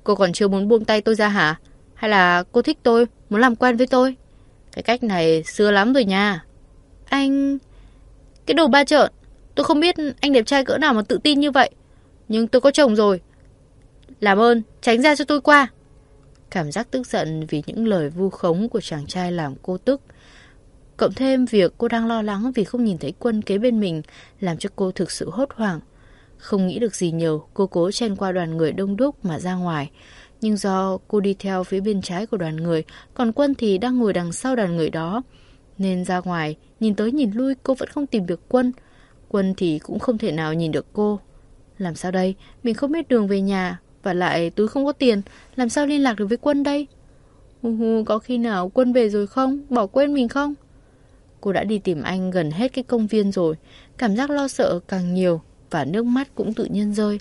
Cô còn chưa muốn buông tay tôi ra hả? Hay là cô thích tôi, muốn làm quen với tôi? Cái cách này xưa lắm rồi nha. Anh... Cái đồ ba trợn. Tôi không biết anh đẹp trai cỡ nào mà tự tin như vậy. Nhưng tôi có chồng rồi. Làm ơn, tránh ra cho tôi qua. Cảm giác tức giận vì những lời vu khống của chàng trai làm cô tức. Cộng thêm việc cô đang lo lắng vì không nhìn thấy quân kế bên mình làm cho cô thực sự hốt hoảng. Không nghĩ được gì nhiều, cô cố chen qua đoàn người đông đúc mà ra ngoài. Nhưng do cô đi theo phía bên trái của đoàn người, còn quân thì đang ngồi đằng sau đoàn người đó. Nên ra ngoài, nhìn tới nhìn lui cô vẫn không tìm được quân. Quân thì cũng không thể nào nhìn được cô. Làm sao đây? Mình không biết đường về nhà, và lại túi không có tiền, làm sao liên lạc được với quân đây? Hù hù, có khi nào quân về rồi không? Bỏ quên mình không? Cô đã đi tìm anh gần hết cái công viên rồi, cảm giác lo sợ càng nhiều và nước mắt cũng tự nhiên rơi.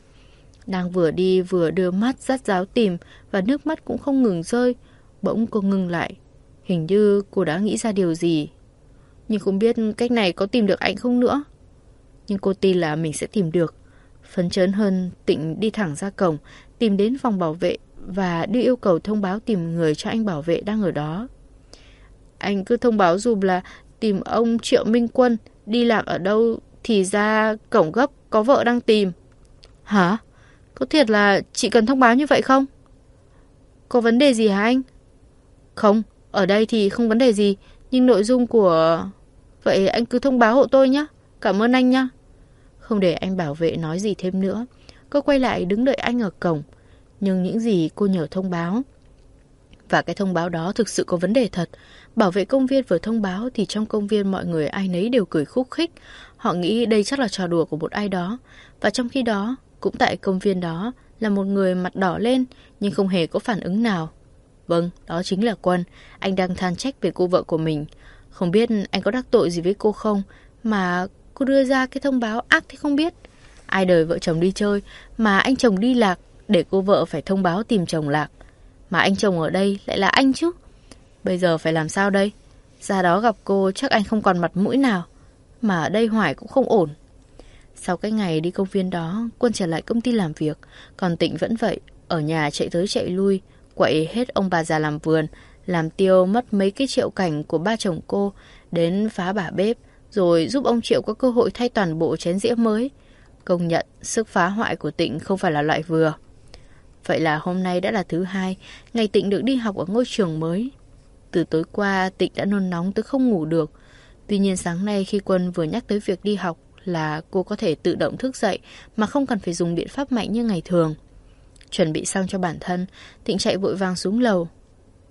Đang vừa đi vừa đưa mắt dắt giáo tìm và nước mắt cũng không ngừng rơi. Bỗng cô ngừng lại. Hình như cô đã nghĩ ra điều gì. Nhưng không biết cách này có tìm được anh không nữa. Nhưng cô tin là mình sẽ tìm được. Phấn chấn hơn, Tịnh đi thẳng ra cổng, tìm đến phòng bảo vệ và đưa yêu cầu thông báo tìm người cho anh bảo vệ đang ở đó. Anh cứ thông báo dùm là tìm ông Triệu Minh Quân đi làm ở đâu thì ra cổng gấp có vợ đang tìm. Hả? Có thiệt là chị cần thông báo như vậy không? Có vấn đề gì hả anh? Không, ở đây thì không vấn đề gì, nhưng nội dung của... Vậy anh cứ thông báo hộ tôi nhé. Cảm ơn anh nhé. Không để anh bảo vệ nói gì thêm nữa. Cô quay lại đứng đợi anh ở cổng. Nhưng những gì cô nhờ thông báo. Và cái thông báo đó thực sự có vấn đề thật. Bảo vệ công viên vừa thông báo thì trong công viên mọi người ai nấy đều cười khúc khích. Họ nghĩ đây chắc là trò đùa của một ai đó. Và trong khi đó, cũng tại công viên đó là một người mặt đỏ lên nhưng không hề có phản ứng nào. Vâng, đó chính là Quân. Anh đang than trách về cô vợ của mình. Không biết anh có đắc tội gì với cô không mà cô đưa ra cái thông báo ác thế không biết. Ai đời vợ chồng đi chơi mà anh chồng đi lạc để cô vợ phải thông báo tìm chồng lạc. Mà anh chồng ở đây lại là anh chứ. Bây giờ phải làm sao đây? Ra đó gặp cô chắc anh không còn mặt mũi nào. Mà ở đây hoài cũng không ổn. Sau cái ngày đi công viên đó, Quân trở lại công ty làm việc. Còn Tịnh vẫn vậy, ở nhà chạy tới chạy lui, quậy hết ông bà già làm vườn, làm tiêu mất mấy cái triệu cảnh của ba chồng cô, đến phá bả bếp, rồi giúp ông Triệu có cơ hội thay toàn bộ chén dĩa mới. Công nhận, sức phá hoại của Tịnh không phải là loại vừa. Vậy là hôm nay đã là thứ hai, ngày Tịnh được đi học ở ngôi trường mới. Từ tối qua, Tịnh đã nôn nóng tới không ngủ được. Tuy nhiên sáng nay khi Quân vừa nhắc tới việc đi học là cô có thể tự động thức dậy mà không cần phải dùng biện pháp mạnh như ngày thường. Chuẩn bị xong cho bản thân, Tịnh chạy vội vàng xuống lầu.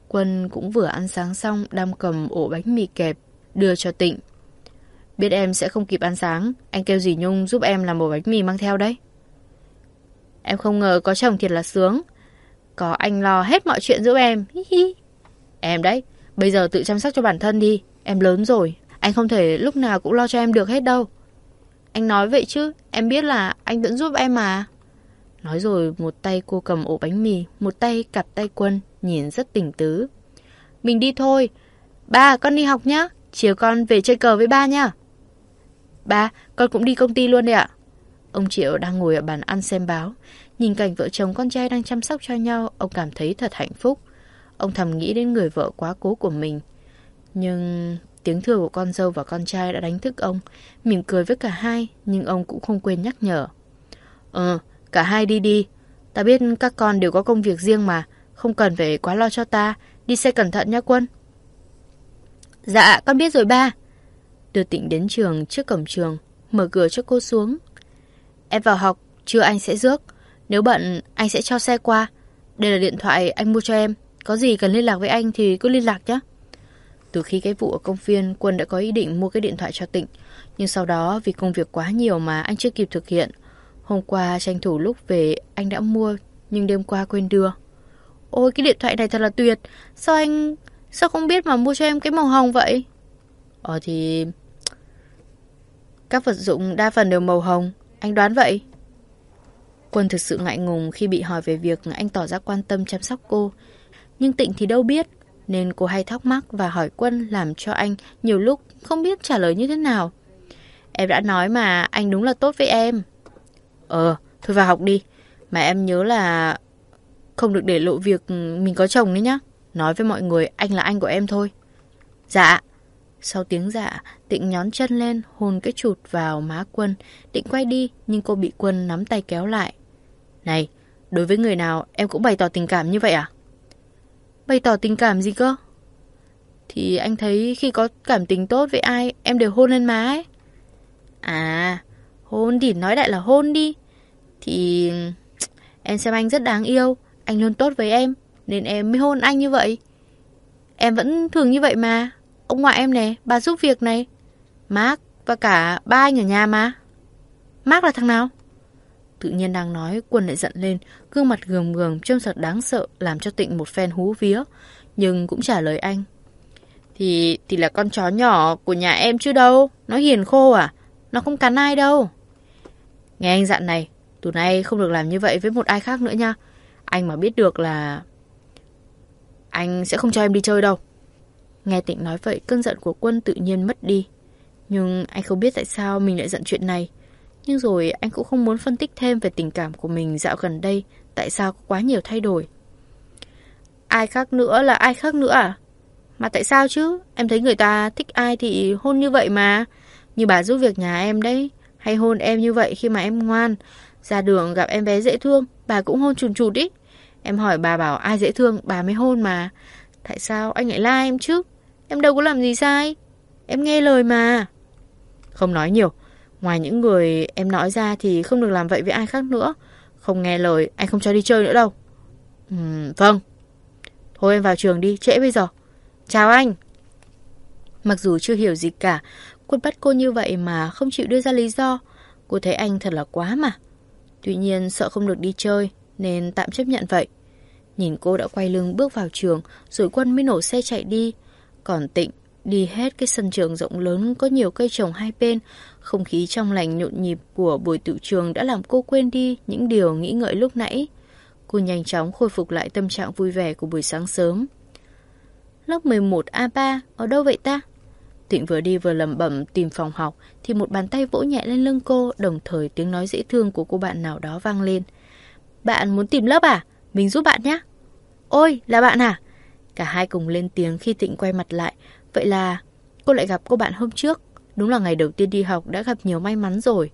Quân cũng vừa ăn sáng xong đang cầm ổ bánh mì kẹp, đưa cho Tịnh. Biết em sẽ không kịp ăn sáng, anh kêu dì Nhung giúp em làm ổ bánh mì mang theo đấy. Em không ngờ có chồng thiệt là sướng. Có anh lo hết mọi chuyện giúp em. Hi hi. Em đấy, bây giờ tự chăm sóc cho bản thân đi. Em lớn rồi, anh không thể lúc nào cũng lo cho em được hết đâu. Anh nói vậy chứ, em biết là anh vẫn giúp em mà. Nói rồi một tay cô cầm ổ bánh mì, một tay cặp tay quân, nhìn rất tỉnh tứ. Mình đi thôi. Ba, con đi học nhá. Chiều con về chơi cờ với ba nhá. Ba, con cũng đi công ty luôn đấy ạ. Ông Triệu đang ngồi ở bàn ăn xem báo. Nhìn cảnh vợ chồng con trai đang chăm sóc cho nhau, ông cảm thấy thật hạnh phúc. Ông thầm nghĩ đến người vợ quá cố của mình. Nhưng tiếng thưa của con dâu và con trai đã đánh thức ông. Mỉm cười với cả hai, nhưng ông cũng không quên nhắc nhở. Ờ, cả hai đi đi. Ta biết các con đều có công việc riêng mà. Không cần phải quá lo cho ta. Đi xe cẩn thận nhé quân. Dạ, con biết rồi ba. Đưa Tịnh đến trường trước cổng trường, mở cửa cho cô xuống. Em vào học, trưa anh sẽ rước. Nếu bận, anh sẽ cho xe qua. Đây là điện thoại anh mua cho em. Có gì cần liên lạc với anh thì cứ liên lạc nhé. Từ khi cái vụ ở công viên, Quân đã có ý định mua cái điện thoại cho Tịnh. Nhưng sau đó vì công việc quá nhiều mà anh chưa kịp thực hiện. Hôm qua tranh thủ lúc về anh đã mua, nhưng đêm qua quên đưa. Ôi cái điện thoại này thật là tuyệt. Sao anh... Sao không biết mà mua cho em cái màu hồng vậy? Ờ thì... Các vật dụng đa phần đều màu hồng. Anh đoán vậy. Quân thực sự ngại ngùng khi bị hỏi về việc anh tỏ ra quan tâm chăm sóc cô. Nhưng Tịnh thì đâu biết, nên cô hay thắc mắc và hỏi Quân làm cho anh nhiều lúc không biết trả lời như thế nào. Em đã nói mà anh đúng là tốt với em. Ờ, thôi vào học đi. Mà em nhớ là không được để lộ việc mình có chồng đấy nhá. Nói với mọi người anh là anh của em thôi. Dạ. Sau tiếng dạ, Tịnh nhón chân lên, hôn cái chụt vào má Quân. Định quay đi, nhưng cô bị Quân nắm tay kéo lại. Này, đối với người nào em cũng bày tỏ tình cảm như vậy à? Bày tỏ tình cảm gì cơ? Thì anh thấy khi có cảm tình tốt với ai, em đều hôn lên má ấy. À, hôn thì nói đại là hôn đi. Thì em xem anh rất đáng yêu, anh luôn tốt với em, nên em mới hôn anh như vậy. Em vẫn thường như vậy mà. Ông ngoại em nè, bà giúp việc này. Mark và cả ba anh ở nhà mà. Mark là thằng nào? Tự nhiên đang nói, quân lại giận lên, gương mặt gườm gườm, trông thật đáng sợ, làm cho tịnh một phen hú vía. Nhưng cũng trả lời anh. Thì thì là con chó nhỏ của nhà em chứ đâu, nó hiền khô à, nó không cắn ai đâu. Nghe anh dặn này, từ nay không được làm như vậy với một ai khác nữa nha. Anh mà biết được là... Anh sẽ không cho em đi chơi đâu. Nghe tịnh nói vậy, cơn giận của quân tự nhiên mất đi. Nhưng anh không biết tại sao mình lại giận chuyện này. Nhưng rồi anh cũng không muốn phân tích thêm về tình cảm của mình dạo gần đây, tại sao có quá nhiều thay đổi. Ai khác nữa là ai khác nữa à? Mà tại sao chứ? Em thấy người ta thích ai thì hôn như vậy mà. Như bà giúp việc nhà em đấy. Hay hôn em như vậy khi mà em ngoan. Ra đường gặp em bé dễ thương, bà cũng hôn chùn chụt ý. Em hỏi bà bảo ai dễ thương, bà mới hôn mà. Tại sao anh lại la em chứ? Em đâu có làm gì sai. Em nghe lời mà. Không nói nhiều. Ngoài những người em nói ra thì không được làm vậy với ai khác nữa. Không nghe lời, anh không cho đi chơi nữa đâu. Ừ, vâng. Thôi em vào trường đi, trễ bây giờ. Chào anh. Mặc dù chưa hiểu gì cả, quân bắt cô như vậy mà không chịu đưa ra lý do. Cô thấy anh thật là quá mà. Tuy nhiên sợ không được đi chơi, nên tạm chấp nhận vậy. Nhìn cô đã quay lưng bước vào trường, rồi quân mới nổ xe chạy đi. Còn Tịnh đi hết cái sân trường rộng lớn có nhiều cây trồng hai bên, không khí trong lành nhộn nhịp của buổi tự trường đã làm cô quên đi những điều nghĩ ngợi lúc nãy. Cô nhanh chóng khôi phục lại tâm trạng vui vẻ của buổi sáng sớm. Lớp 11A3, ở đâu vậy ta? thịnh vừa đi vừa lầm bẩm tìm phòng học thì một bàn tay vỗ nhẹ lên lưng cô đồng thời tiếng nói dễ thương của cô bạn nào đó vang lên. Bạn muốn tìm lớp à? Mình giúp bạn nhé. Ôi, là bạn à? Cả hai cùng lên tiếng khi thịnh quay mặt lại. Vậy là cô lại gặp cô bạn hôm trước. Đúng là ngày đầu tiên đi học đã gặp nhiều may mắn rồi.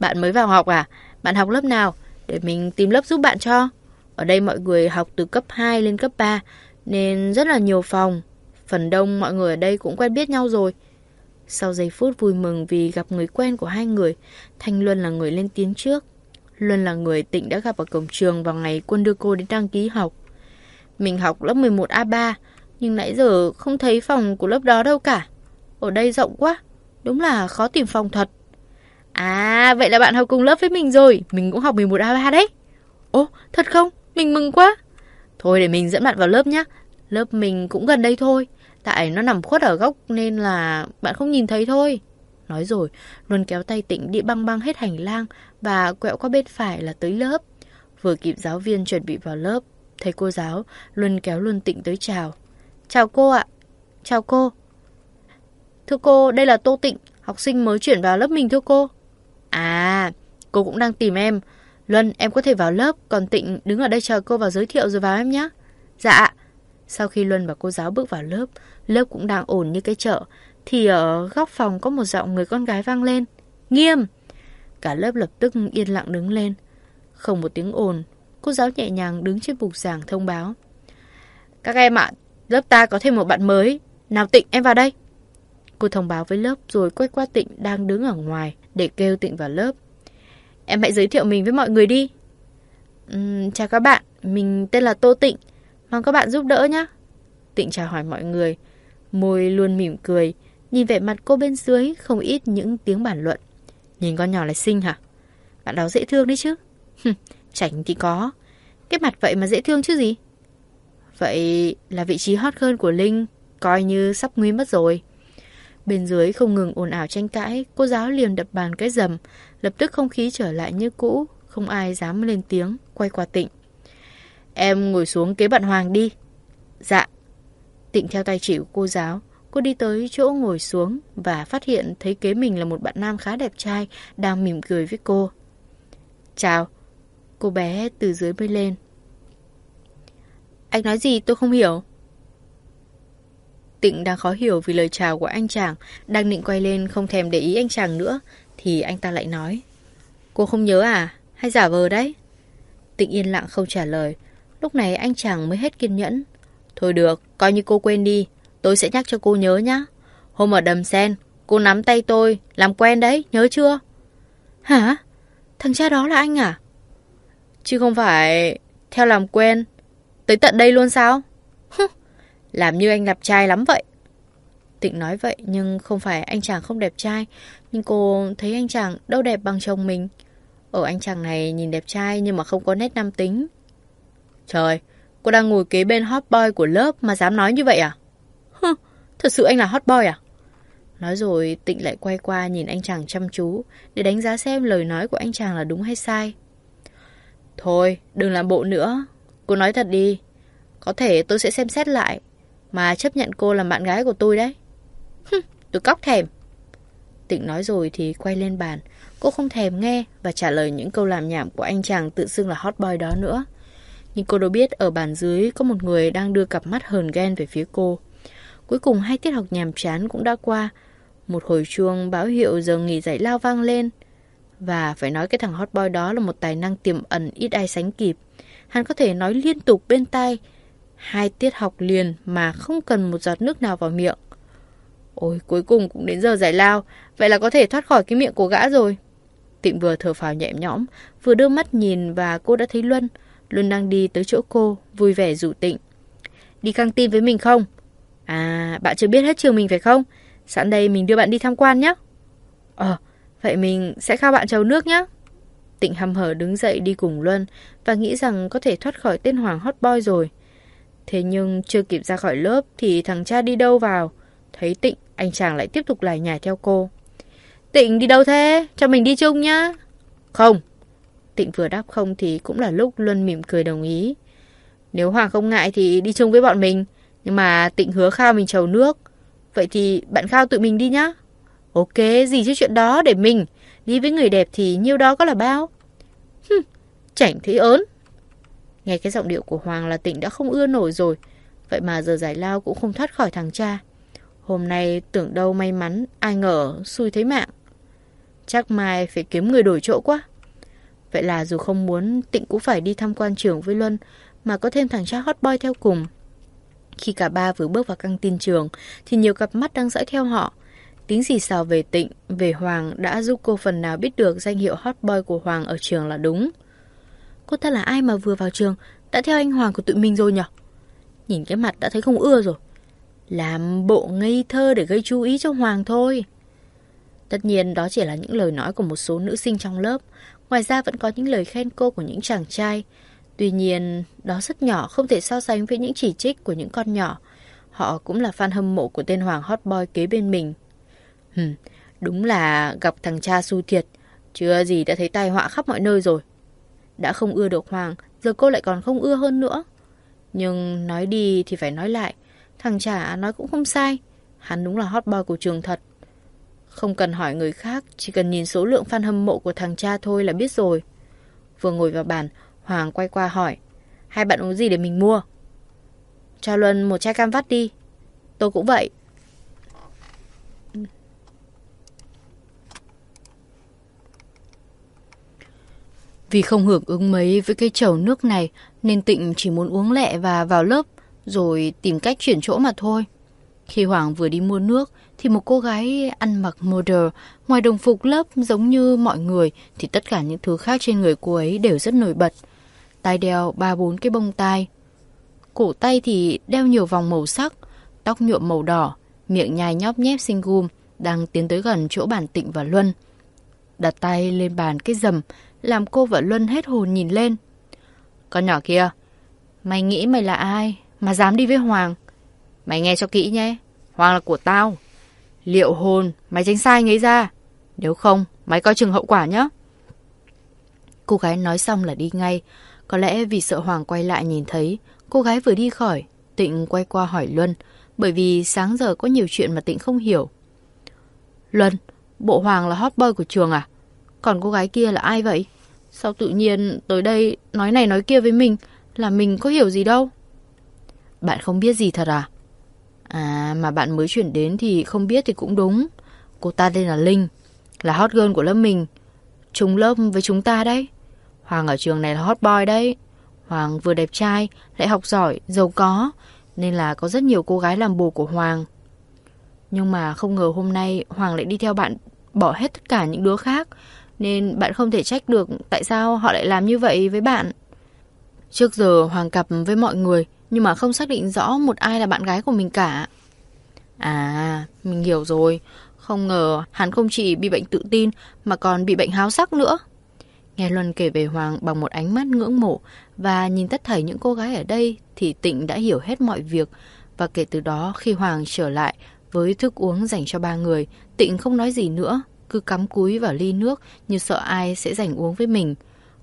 Bạn mới vào học à? Bạn học lớp nào? Để mình tìm lớp giúp bạn cho. Ở đây mọi người học từ cấp 2 lên cấp 3 nên rất là nhiều phòng. Phần đông mọi người ở đây cũng quen biết nhau rồi. Sau giây phút vui mừng vì gặp người quen của hai người, Thanh Luân là người lên tiếng trước. Luân là người Tịnh đã gặp ở cổng trường vào ngày quân đưa cô đến đăng ký học. Mình học lớp 11A3, nhưng nãy giờ không thấy phòng của lớp đó đâu cả. Ở đây rộng quá, đúng là khó tìm phòng thật. À, vậy là bạn học cùng lớp với mình rồi, mình cũng học 11A3 đấy. Ồ, thật không? Mình mừng quá. Thôi để mình dẫn bạn vào lớp nhé. Lớp mình cũng gần đây thôi. Tại nó nằm khuất ở góc nên là bạn không nhìn thấy thôi. Nói rồi, Luân kéo tay Tịnh đi băng băng hết hành lang và quẹo qua bên phải là tới lớp. Vừa kịp giáo viên chuẩn bị vào lớp, thấy cô giáo, Luân kéo Luân Tịnh tới chào. Chào cô ạ. Chào cô. Thưa cô, đây là Tô Tịnh, học sinh mới chuyển vào lớp mình thưa cô. À, cô cũng đang tìm em. Luân, em có thể vào lớp, còn Tịnh đứng ở đây chờ cô vào giới thiệu rồi vào em nhé. Dạ. Sau khi Luân và cô giáo bước vào lớp, lớp cũng đang ổn như cái chợ, thì ở góc phòng có một giọng người con gái vang lên. Nghiêm! Cả lớp lập tức yên lặng đứng lên. Không một tiếng ồn, cô giáo nhẹ nhàng đứng trên bục giảng thông báo. Các em ạ, lớp ta có thêm một bạn mới. Nào Tịnh em vào đây. Cô thông báo với lớp rồi quay qua Tịnh đang đứng ở ngoài để kêu Tịnh vào lớp. Em hãy giới thiệu mình với mọi người đi. Uhm, chào các bạn, mình tên là Tô Tịnh. Mong các bạn giúp đỡ nhé. Tịnh chào hỏi mọi người. Môi luôn mỉm cười. Nhìn vẻ mặt cô bên dưới không ít những tiếng bàn luận. Nhìn con nhỏ này xinh hả? Bạn đó dễ thương đấy chứ. Chảnh thì có. Cái mặt vậy mà dễ thương chứ gì? Vậy là vị trí hot hơn của Linh coi như sắp nguy mất rồi. Bên dưới không ngừng ồn ào tranh cãi, cô giáo liền đập bàn cái rầm, lập tức không khí trở lại như cũ, không ai dám lên tiếng, quay qua Tịnh. Em ngồi xuống kế bạn Hoàng đi. Dạ. Tịnh theo tay chỉ của cô giáo, cô đi tới chỗ ngồi xuống và phát hiện thấy kế mình là một bạn nam khá đẹp trai đang mỉm cười với cô. Chào. Cô bé từ dưới bơi lên. Anh nói gì tôi không hiểu. Tịnh đang khó hiểu vì lời chào của anh chàng, đang định quay lên không thèm để ý anh chàng nữa, thì anh ta lại nói. Cô không nhớ à? Hay giả vờ đấy? Tịnh yên lặng không trả lời. Lúc này anh chàng mới hết kiên nhẫn. Thôi được, coi như cô quên đi. Tôi sẽ nhắc cho cô nhớ nhá. Hôm ở đầm sen, cô nắm tay tôi, làm quen đấy, nhớ chưa? Hả? Thằng cha đó là anh à? Chứ không phải theo làm quen. Tới tận đây luôn sao? Làm như anh đẹp trai lắm vậy. Tịnh nói vậy nhưng không phải anh chàng không đẹp trai. Nhưng cô thấy anh chàng đâu đẹp bằng chồng mình. Ở anh chàng này nhìn đẹp trai nhưng mà không có nét nam tính. Trời, cô đang ngồi kế bên hot boy của lớp mà dám nói như vậy à? Hừ, thật sự anh là hot boy à? Nói rồi Tịnh lại quay qua nhìn anh chàng chăm chú để đánh giá xem lời nói của anh chàng là đúng hay sai. Thôi, đừng làm bộ nữa. Cô nói thật đi. Có thể tôi sẽ xem xét lại. Mà chấp nhận cô làm bạn gái của tôi đấy. Hừm, tôi cóc thèm. Tịnh nói rồi thì quay lên bàn. Cô không thèm nghe và trả lời những câu làm nhảm của anh chàng tự xưng là hot boy đó nữa. Nhưng cô đâu biết ở bàn dưới có một người đang đưa cặp mắt hờn ghen về phía cô. Cuối cùng hai tiết học nhàm chán cũng đã qua. Một hồi chuông báo hiệu giờ nghỉ giải lao vang lên. Và phải nói cái thằng hot boy đó là một tài năng tiềm ẩn ít ai sánh kịp. Hắn có thể nói liên tục bên tai hai tiết học liền mà không cần một giọt nước nào vào miệng. Ôi, cuối cùng cũng đến giờ giải lao, vậy là có thể thoát khỏi cái miệng của gã rồi. Tịnh vừa thở phào nhẹ nhõm, vừa đưa mắt nhìn và cô đã thấy Luân. Luân đang đi tới chỗ cô, vui vẻ rủ Tịnh. Đi căng tin với mình không? À, bạn chưa biết hết trường mình phải không? Sẵn đây mình đưa bạn đi tham quan nhé. Ờ, vậy mình sẽ khao bạn chầu nước nhé. Tịnh hầm hở đứng dậy đi cùng Luân và nghĩ rằng có thể thoát khỏi tên Hoàng hot boy rồi. Thế nhưng chưa kịp ra khỏi lớp thì thằng cha đi đâu vào. Thấy Tịnh, anh chàng lại tiếp tục lải nhải theo cô. Tịnh đi đâu thế? Cho mình đi chung nhá. Không. Tịnh vừa đáp không thì cũng là lúc Luân mỉm cười đồng ý. Nếu Hoàng không ngại thì đi chung với bọn mình. Nhưng mà Tịnh hứa khao mình chầu nước. Vậy thì bạn khao tụi mình đi nhá. Ok, gì chứ chuyện đó để mình. Đi với người đẹp thì nhiêu đó có là bao. Hừm, chảnh thấy ớn. Nghe cái giọng điệu của Hoàng là Tịnh đã không ưa nổi rồi. Vậy mà giờ giải lao cũng không thoát khỏi thằng cha. Hôm nay tưởng đâu may mắn, ai ngờ xui thấy mạng. Chắc mai phải kiếm người đổi chỗ quá. Vậy là dù không muốn, Tịnh cũng phải đi tham quan trường với Luân, mà có thêm thằng cha hot boy theo cùng. Khi cả ba vừa bước vào căng tin trường, thì nhiều cặp mắt đang dõi theo họ. Tính gì sao về Tịnh, về Hoàng đã giúp cô phần nào biết được danh hiệu hot boy của Hoàng ở trường là đúng. Cô ta là ai mà vừa vào trường đã theo anh Hoàng của tụi mình rồi nhở? Nhìn cái mặt đã thấy không ưa rồi. Làm bộ ngây thơ để gây chú ý cho Hoàng thôi. Tất nhiên đó chỉ là những lời nói của một số nữ sinh trong lớp. Ngoài ra vẫn có những lời khen cô của những chàng trai. Tuy nhiên, đó rất nhỏ không thể so sánh với những chỉ trích của những con nhỏ. Họ cũng là fan hâm mộ của tên Hoàng hot boy kế bên mình. Hừm, đúng là gặp thằng cha su thiệt. Chưa gì đã thấy tai họa khắp mọi nơi rồi. Đã không ưa được Hoàng, giờ cô lại còn không ưa hơn nữa. Nhưng nói đi thì phải nói lại. Thằng trả nói cũng không sai. Hắn đúng là hot boy của trường thật. Không cần hỏi người khác, chỉ cần nhìn số lượng fan hâm mộ của thằng cha thôi là biết rồi. Vừa ngồi vào bàn, Hoàng quay qua hỏi. Hai bạn uống gì để mình mua? Cho Luân một chai cam vắt đi. Tôi cũng vậy. Vì không hưởng ứng mấy với cái chầu nước này nên Tịnh chỉ muốn uống lẹ và vào lớp rồi tìm cách chuyển chỗ mà thôi. Khi Hoàng vừa đi mua nước thì một cô gái ăn mặc model, ngoài đồng phục lớp giống như mọi người thì tất cả những thứ khác trên người cô ấy đều rất nổi bật. Tai đeo ba bốn cái bông tai. Cổ tay thì đeo nhiều vòng màu sắc, tóc nhuộm màu đỏ, miệng nhai nhóp nhép xinh gum, đang tiến tới gần chỗ bàn tịnh và Luân. Đặt tay lên bàn cái rầm, làm cô và Luân hết hồn nhìn lên. Con nhỏ kia, mày nghĩ mày là ai mà dám đi với Hoàng? Mày nghe cho kỹ nhé, Hoàng là của tao. Liệu hồn, mày tránh sai anh ấy ra. Nếu không, mày coi chừng hậu quả nhé. Cô gái nói xong là đi ngay. Có lẽ vì sợ Hoàng quay lại nhìn thấy, cô gái vừa đi khỏi, Tịnh quay qua hỏi Luân, bởi vì sáng giờ có nhiều chuyện mà Tịnh không hiểu. Luân, bộ Hoàng là hot boy của trường à? Còn cô gái kia là ai vậy? Sao tự nhiên tới đây nói này nói kia với mình là mình có hiểu gì đâu? Bạn không biết gì thật à? À mà bạn mới chuyển đến thì không biết thì cũng đúng. Cô ta tên là Linh, là hot girl của lớp mình. Trùng lớp với chúng ta đấy. Hoàng ở trường này là hot boy đấy. Hoàng vừa đẹp trai, lại học giỏi, giàu có, nên là có rất nhiều cô gái làm bồ của Hoàng. Nhưng mà không ngờ hôm nay Hoàng lại đi theo bạn bỏ hết tất cả những đứa khác, nên bạn không thể trách được tại sao họ lại làm như vậy với bạn. Trước giờ Hoàng cặp với mọi người, nhưng mà không xác định rõ một ai là bạn gái của mình cả. À, mình hiểu rồi. Không ngờ hắn không chỉ bị bệnh tự tin mà còn bị bệnh háo sắc nữa. Nghe Luân kể về Hoàng bằng một ánh mắt ngưỡng mộ và nhìn tất thảy những cô gái ở đây thì Tịnh đã hiểu hết mọi việc. Và kể từ đó khi Hoàng trở lại với thức uống dành cho ba người, Tịnh không nói gì nữa, cứ cắm cúi vào ly nước như sợ ai sẽ giành uống với mình.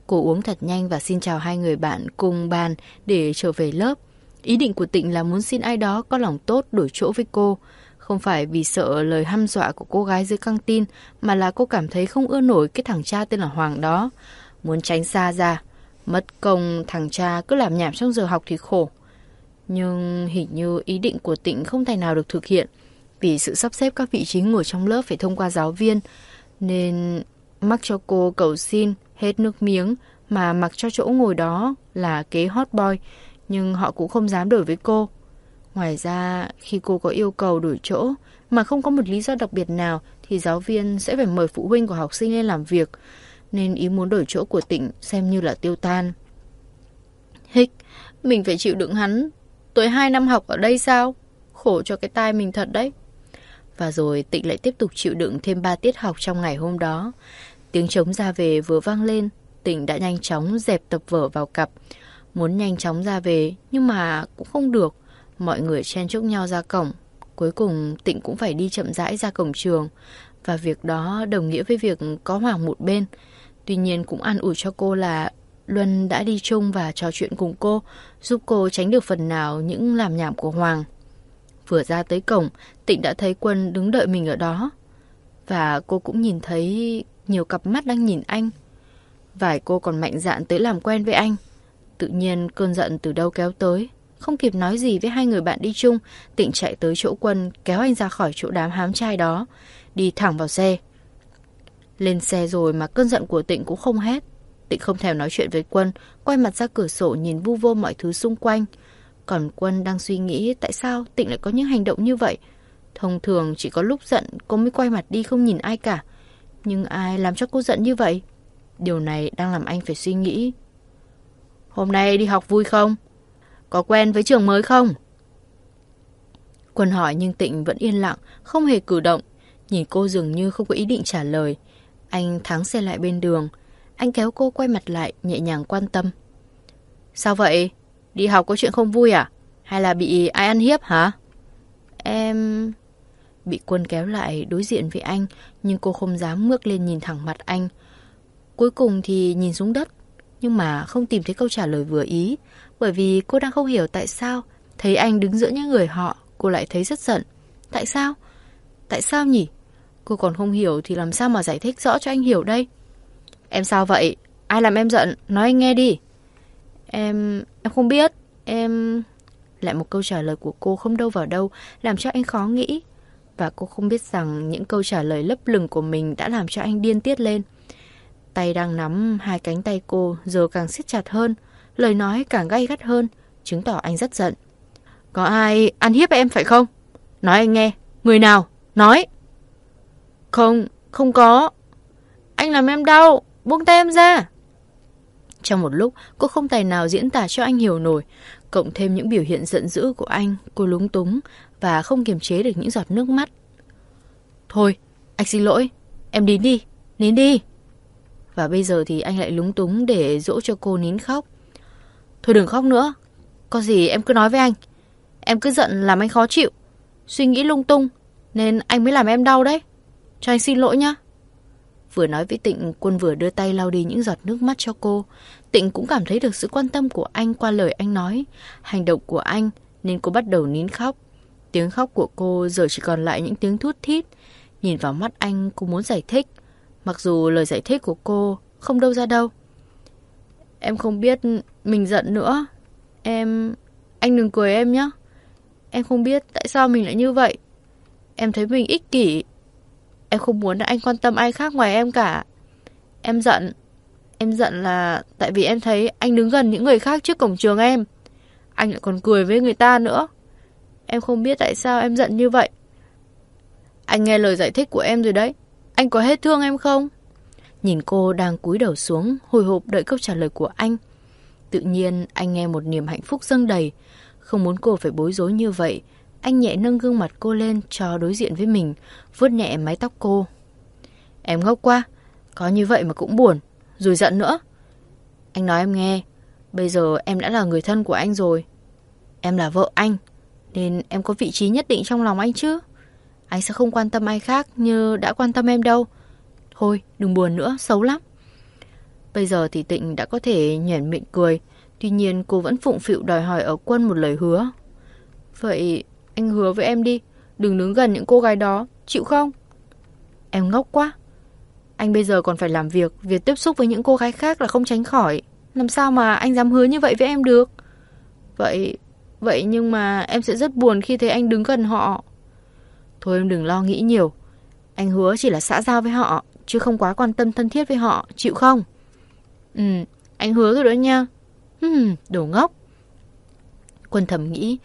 Cô uống thật nhanh và xin chào hai người bạn cùng bàn để trở về lớp. Ý định của Tịnh là muốn xin ai đó có lòng tốt đổi chỗ với cô. Không phải vì sợ lời hăm dọa của cô gái dưới căng tin, mà là cô cảm thấy không ưa nổi cái thằng cha tên là Hoàng đó. Muốn tránh xa ra. Mất công thằng cha cứ làm nhảm trong giờ học thì khổ. Nhưng hình như ý định của Tịnh không thể nào được thực hiện. Vì sự sắp xếp các vị trí ngồi trong lớp phải thông qua giáo viên. Nên mắc cho cô cầu xin hết nước miếng mà mặc cho chỗ ngồi đó là kế hot boy nhưng họ cũng không dám đổi với cô. Ngoài ra, khi cô có yêu cầu đổi chỗ mà không có một lý do đặc biệt nào thì giáo viên sẽ phải mời phụ huynh của học sinh lên làm việc, nên ý muốn đổi chỗ của tỉnh xem như là tiêu tan. Hích, mình phải chịu đựng hắn. Tới hai năm học ở đây sao? Khổ cho cái tai mình thật đấy. Và rồi Tịnh lại tiếp tục chịu đựng thêm 3 tiết học trong ngày hôm đó. Tiếng trống ra về vừa vang lên, Tịnh đã nhanh chóng dẹp tập vở vào cặp. Muốn nhanh chóng ra về, nhưng mà cũng không được. Mọi người chen chúc nhau ra cổng. Cuối cùng Tịnh cũng phải đi chậm rãi ra cổng trường. Và việc đó đồng nghĩa với việc có Hoàng một bên. Tuy nhiên cũng an ủi cho cô là Luân đã đi chung và trò chuyện cùng cô, giúp cô tránh được phần nào những làm nhảm của Hoàng. Vừa ra tới cổng, Tịnh đã thấy Quân đứng đợi mình ở đó. Và cô cũng nhìn thấy nhiều cặp mắt đang nhìn anh. Vài cô còn mạnh dạn tới làm quen với anh. Tự nhiên cơn giận từ đâu kéo tới. Không kịp nói gì với hai người bạn đi chung, Tịnh chạy tới chỗ Quân kéo anh ra khỏi chỗ đám hám trai đó, đi thẳng vào xe. Lên xe rồi mà cơn giận của Tịnh cũng không hết. Tịnh không thèm nói chuyện với Quân, quay mặt ra cửa sổ nhìn vu vô mọi thứ xung quanh. Còn Quân đang suy nghĩ tại sao Tịnh lại có những hành động như vậy. Thông thường chỉ có lúc giận cô mới quay mặt đi không nhìn ai cả. Nhưng ai làm cho cô giận như vậy? Điều này đang làm anh phải suy nghĩ. Hôm nay đi học vui không? Có quen với trường mới không? Quân hỏi nhưng Tịnh vẫn yên lặng, không hề cử động. Nhìn cô dường như không có ý định trả lời. Anh thắng xe lại bên đường. Anh kéo cô quay mặt lại, nhẹ nhàng quan tâm. Sao vậy? Đi học có chuyện không vui à? Hay là bị ai ăn hiếp hả? Em... Bị quân kéo lại đối diện với anh, nhưng cô không dám ngước lên nhìn thẳng mặt anh. Cuối cùng thì nhìn xuống đất, nhưng mà không tìm thấy câu trả lời vừa ý, bởi vì cô đang không hiểu tại sao thấy anh đứng giữa những người họ, cô lại thấy rất giận. Tại sao? Tại sao nhỉ? Cô còn không hiểu thì làm sao mà giải thích rõ cho anh hiểu đây? Em sao vậy? Ai làm em giận? Nói anh nghe đi. Em... em không biết. Em... Lại một câu trả lời của cô không đâu vào đâu, làm cho anh khó nghĩ. Và cô không biết rằng những câu trả lời lấp lửng của mình đã làm cho anh điên tiết lên. Tay đang nắm hai cánh tay cô giờ càng siết chặt hơn, lời nói càng gay gắt hơn, chứng tỏ anh rất giận. Có ai ăn hiếp em phải không? Nói anh nghe, người nào? Nói. Không, không có. Anh làm em đau, buông tay em ra. Trong một lúc, cô không tài nào diễn tả cho anh hiểu nổi. Cộng thêm những biểu hiện giận dữ của anh, cô lúng túng và không kiềm chế được những giọt nước mắt. Thôi, anh xin lỗi, em đến đi, nín đi. Và bây giờ thì anh lại lúng túng để dỗ cho cô nín khóc. Thôi đừng khóc nữa, có gì em cứ nói với anh. Em cứ giận làm anh khó chịu, suy nghĩ lung tung, nên anh mới làm em đau đấy. Cho anh xin lỗi nhá. Vừa nói với Tịnh, Quân vừa đưa tay lau đi những giọt nước mắt cho cô. Tịnh cũng cảm thấy được sự quan tâm của anh qua lời anh nói, hành động của anh, nên cô bắt đầu nín khóc. Tiếng khóc của cô giờ chỉ còn lại những tiếng thút thít. Nhìn vào mắt anh, cô muốn giải thích. Mặc dù lời giải thích của cô không đâu ra đâu. Em không biết mình giận nữa. Em... Anh đừng cười em nhé. Em không biết tại sao mình lại như vậy. Em thấy mình ích kỷ. Em không muốn anh quan tâm ai khác ngoài em cả. Em giận. Em giận là tại vì em thấy anh đứng gần những người khác trước cổng trường em. Anh lại còn cười với người ta nữa. Em không biết tại sao em giận như vậy. Anh nghe lời giải thích của em rồi đấy. Anh có hết thương em không? Nhìn cô đang cúi đầu xuống, hồi hộp đợi câu trả lời của anh. Tự nhiên anh nghe một niềm hạnh phúc dâng đầy. Không muốn cô phải bối rối như vậy. Anh nhẹ nâng gương mặt cô lên cho đối diện với mình, vuốt nhẹ mái tóc cô. Em ngốc quá, có như vậy mà cũng buồn, rồi giận nữa. Anh nói em nghe, bây giờ em đã là người thân của anh rồi. Em là vợ anh, nên em có vị trí nhất định trong lòng anh chứ. Anh sẽ không quan tâm ai khác như đã quan tâm em đâu. Thôi, đừng buồn nữa, xấu lắm. Bây giờ thì Tịnh đã có thể nhảy miệng cười, tuy nhiên cô vẫn phụng phịu đòi hỏi ở quân một lời hứa. Vậy anh hứa với em đi, đừng đứng gần những cô gái đó, chịu không? Em ngốc quá. Anh bây giờ còn phải làm việc, việc tiếp xúc với những cô gái khác là không tránh khỏi. Làm sao mà anh dám hứa như vậy với em được? Vậy, vậy nhưng mà em sẽ rất buồn khi thấy anh đứng gần họ. Thôi em đừng lo nghĩ nhiều. Anh hứa chỉ là xã giao với họ, chứ không quá quan tâm thân thiết với họ, chịu không? Ừ, anh hứa rồi đó nha. hừm đồ ngốc. Quân thầm nghĩ,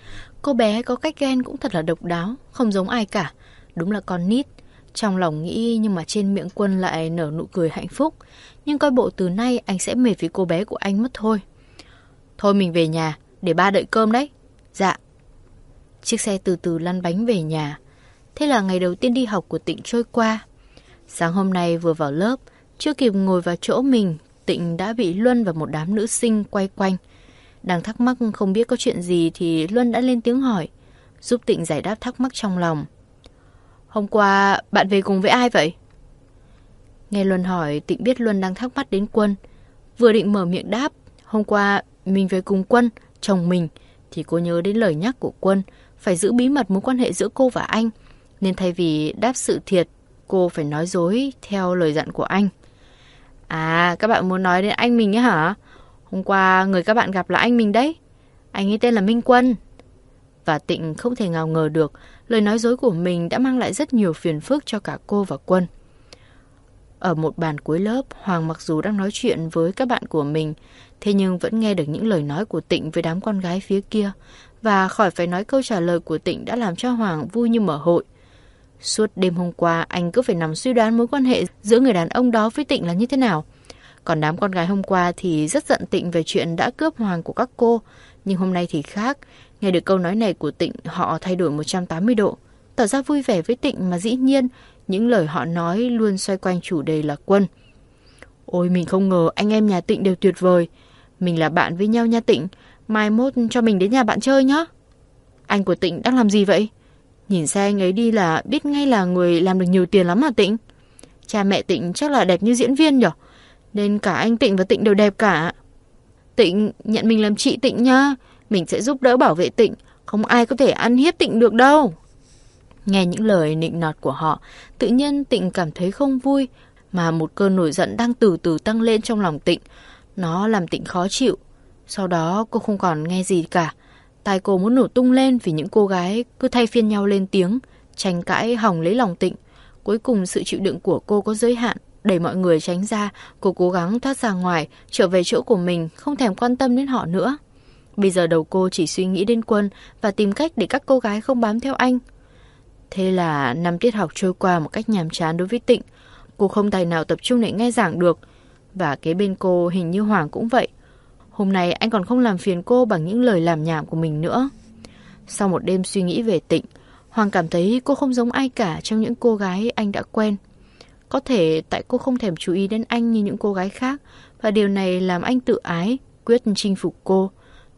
cô bé có cách ghen cũng thật là độc đáo, không giống ai cả. Đúng là con nít. Trong lòng nghĩ nhưng mà trên miệng quân lại nở nụ cười hạnh phúc. Nhưng coi bộ từ nay anh sẽ mệt vì cô bé của anh mất thôi. Thôi mình về nhà, để ba đợi cơm đấy. Dạ. Chiếc xe từ từ lăn bánh về nhà. Thế là ngày đầu tiên đi học của Tịnh trôi qua. Sáng hôm nay vừa vào lớp, chưa kịp ngồi vào chỗ mình, Tịnh đã bị Luân và một đám nữ sinh quay quanh. Đang thắc mắc không biết có chuyện gì thì Luân đã lên tiếng hỏi, giúp Tịnh giải đáp thắc mắc trong lòng. Hôm qua bạn về cùng với ai vậy? Nghe Luân hỏi, Tịnh biết Luân đang thắc mắc đến Quân. Vừa định mở miệng đáp, hôm qua mình về cùng Quân, chồng mình, thì cô nhớ đến lời nhắc của Quân, phải giữ bí mật mối quan hệ giữa cô và anh. Nên thay vì đáp sự thiệt, cô phải nói dối theo lời dặn của anh. À, các bạn muốn nói đến anh mình ấy hả? Hôm qua người các bạn gặp là anh mình đấy. Anh ấy tên là Minh Quân. Và Tịnh không thể ngào ngờ được lời nói dối của mình đã mang lại rất nhiều phiền phức cho cả cô và Quân. Ở một bàn cuối lớp, Hoàng mặc dù đang nói chuyện với các bạn của mình, thế nhưng vẫn nghe được những lời nói của Tịnh với đám con gái phía kia. Và khỏi phải nói câu trả lời của Tịnh đã làm cho Hoàng vui như mở hội. Suốt đêm hôm qua, anh cứ phải nằm suy đoán mối quan hệ giữa người đàn ông đó với Tịnh là như thế nào. Còn đám con gái hôm qua thì rất giận Tịnh về chuyện đã cướp hoàng của các cô. Nhưng hôm nay thì khác. Nghe được câu nói này của Tịnh, họ thay đổi 180 độ. Tỏ ra vui vẻ với Tịnh mà dĩ nhiên, những lời họ nói luôn xoay quanh chủ đề là quân. Ôi mình không ngờ anh em nhà Tịnh đều tuyệt vời. Mình là bạn với nhau nha Tịnh. Mai mốt cho mình đến nhà bạn chơi nhá. Anh của Tịnh đang làm gì vậy? Nhìn xe anh ấy đi là biết ngay là người làm được nhiều tiền lắm mà Tịnh. Cha mẹ Tịnh chắc là đẹp như diễn viên nhở? Nên cả anh Tịnh và Tịnh đều đẹp cả. Tịnh nhận mình làm chị Tịnh nha. Mình sẽ giúp đỡ bảo vệ Tịnh. Không ai có thể ăn hiếp Tịnh được đâu. Nghe những lời nịnh nọt của họ, tự nhiên Tịnh cảm thấy không vui, mà một cơn nổi giận đang từ từ tăng lên trong lòng Tịnh. Nó làm Tịnh khó chịu. Sau đó cô không còn nghe gì cả. Tai cô muốn nổ tung lên vì những cô gái cứ thay phiên nhau lên tiếng, tranh cãi hỏng lấy lòng Tịnh. Cuối cùng sự chịu đựng của cô có giới hạn, đẩy mọi người tránh ra, cô cố gắng thoát ra ngoài, trở về chỗ của mình, không thèm quan tâm đến họ nữa. Bây giờ đầu cô chỉ suy nghĩ đến quân và tìm cách để các cô gái không bám theo anh. Thế là năm tiết học trôi qua một cách nhàm chán đối với Tịnh. Cô không tài nào tập trung để nghe giảng được. Và kế bên cô hình như Hoàng cũng vậy. Hôm nay anh còn không làm phiền cô bằng những lời làm nhảm của mình nữa. Sau một đêm suy nghĩ về Tịnh, Hoàng cảm thấy cô không giống ai cả trong những cô gái anh đã quen. Có thể tại cô không thèm chú ý đến anh như những cô gái khác và điều này làm anh tự ái, quyết chinh phục cô.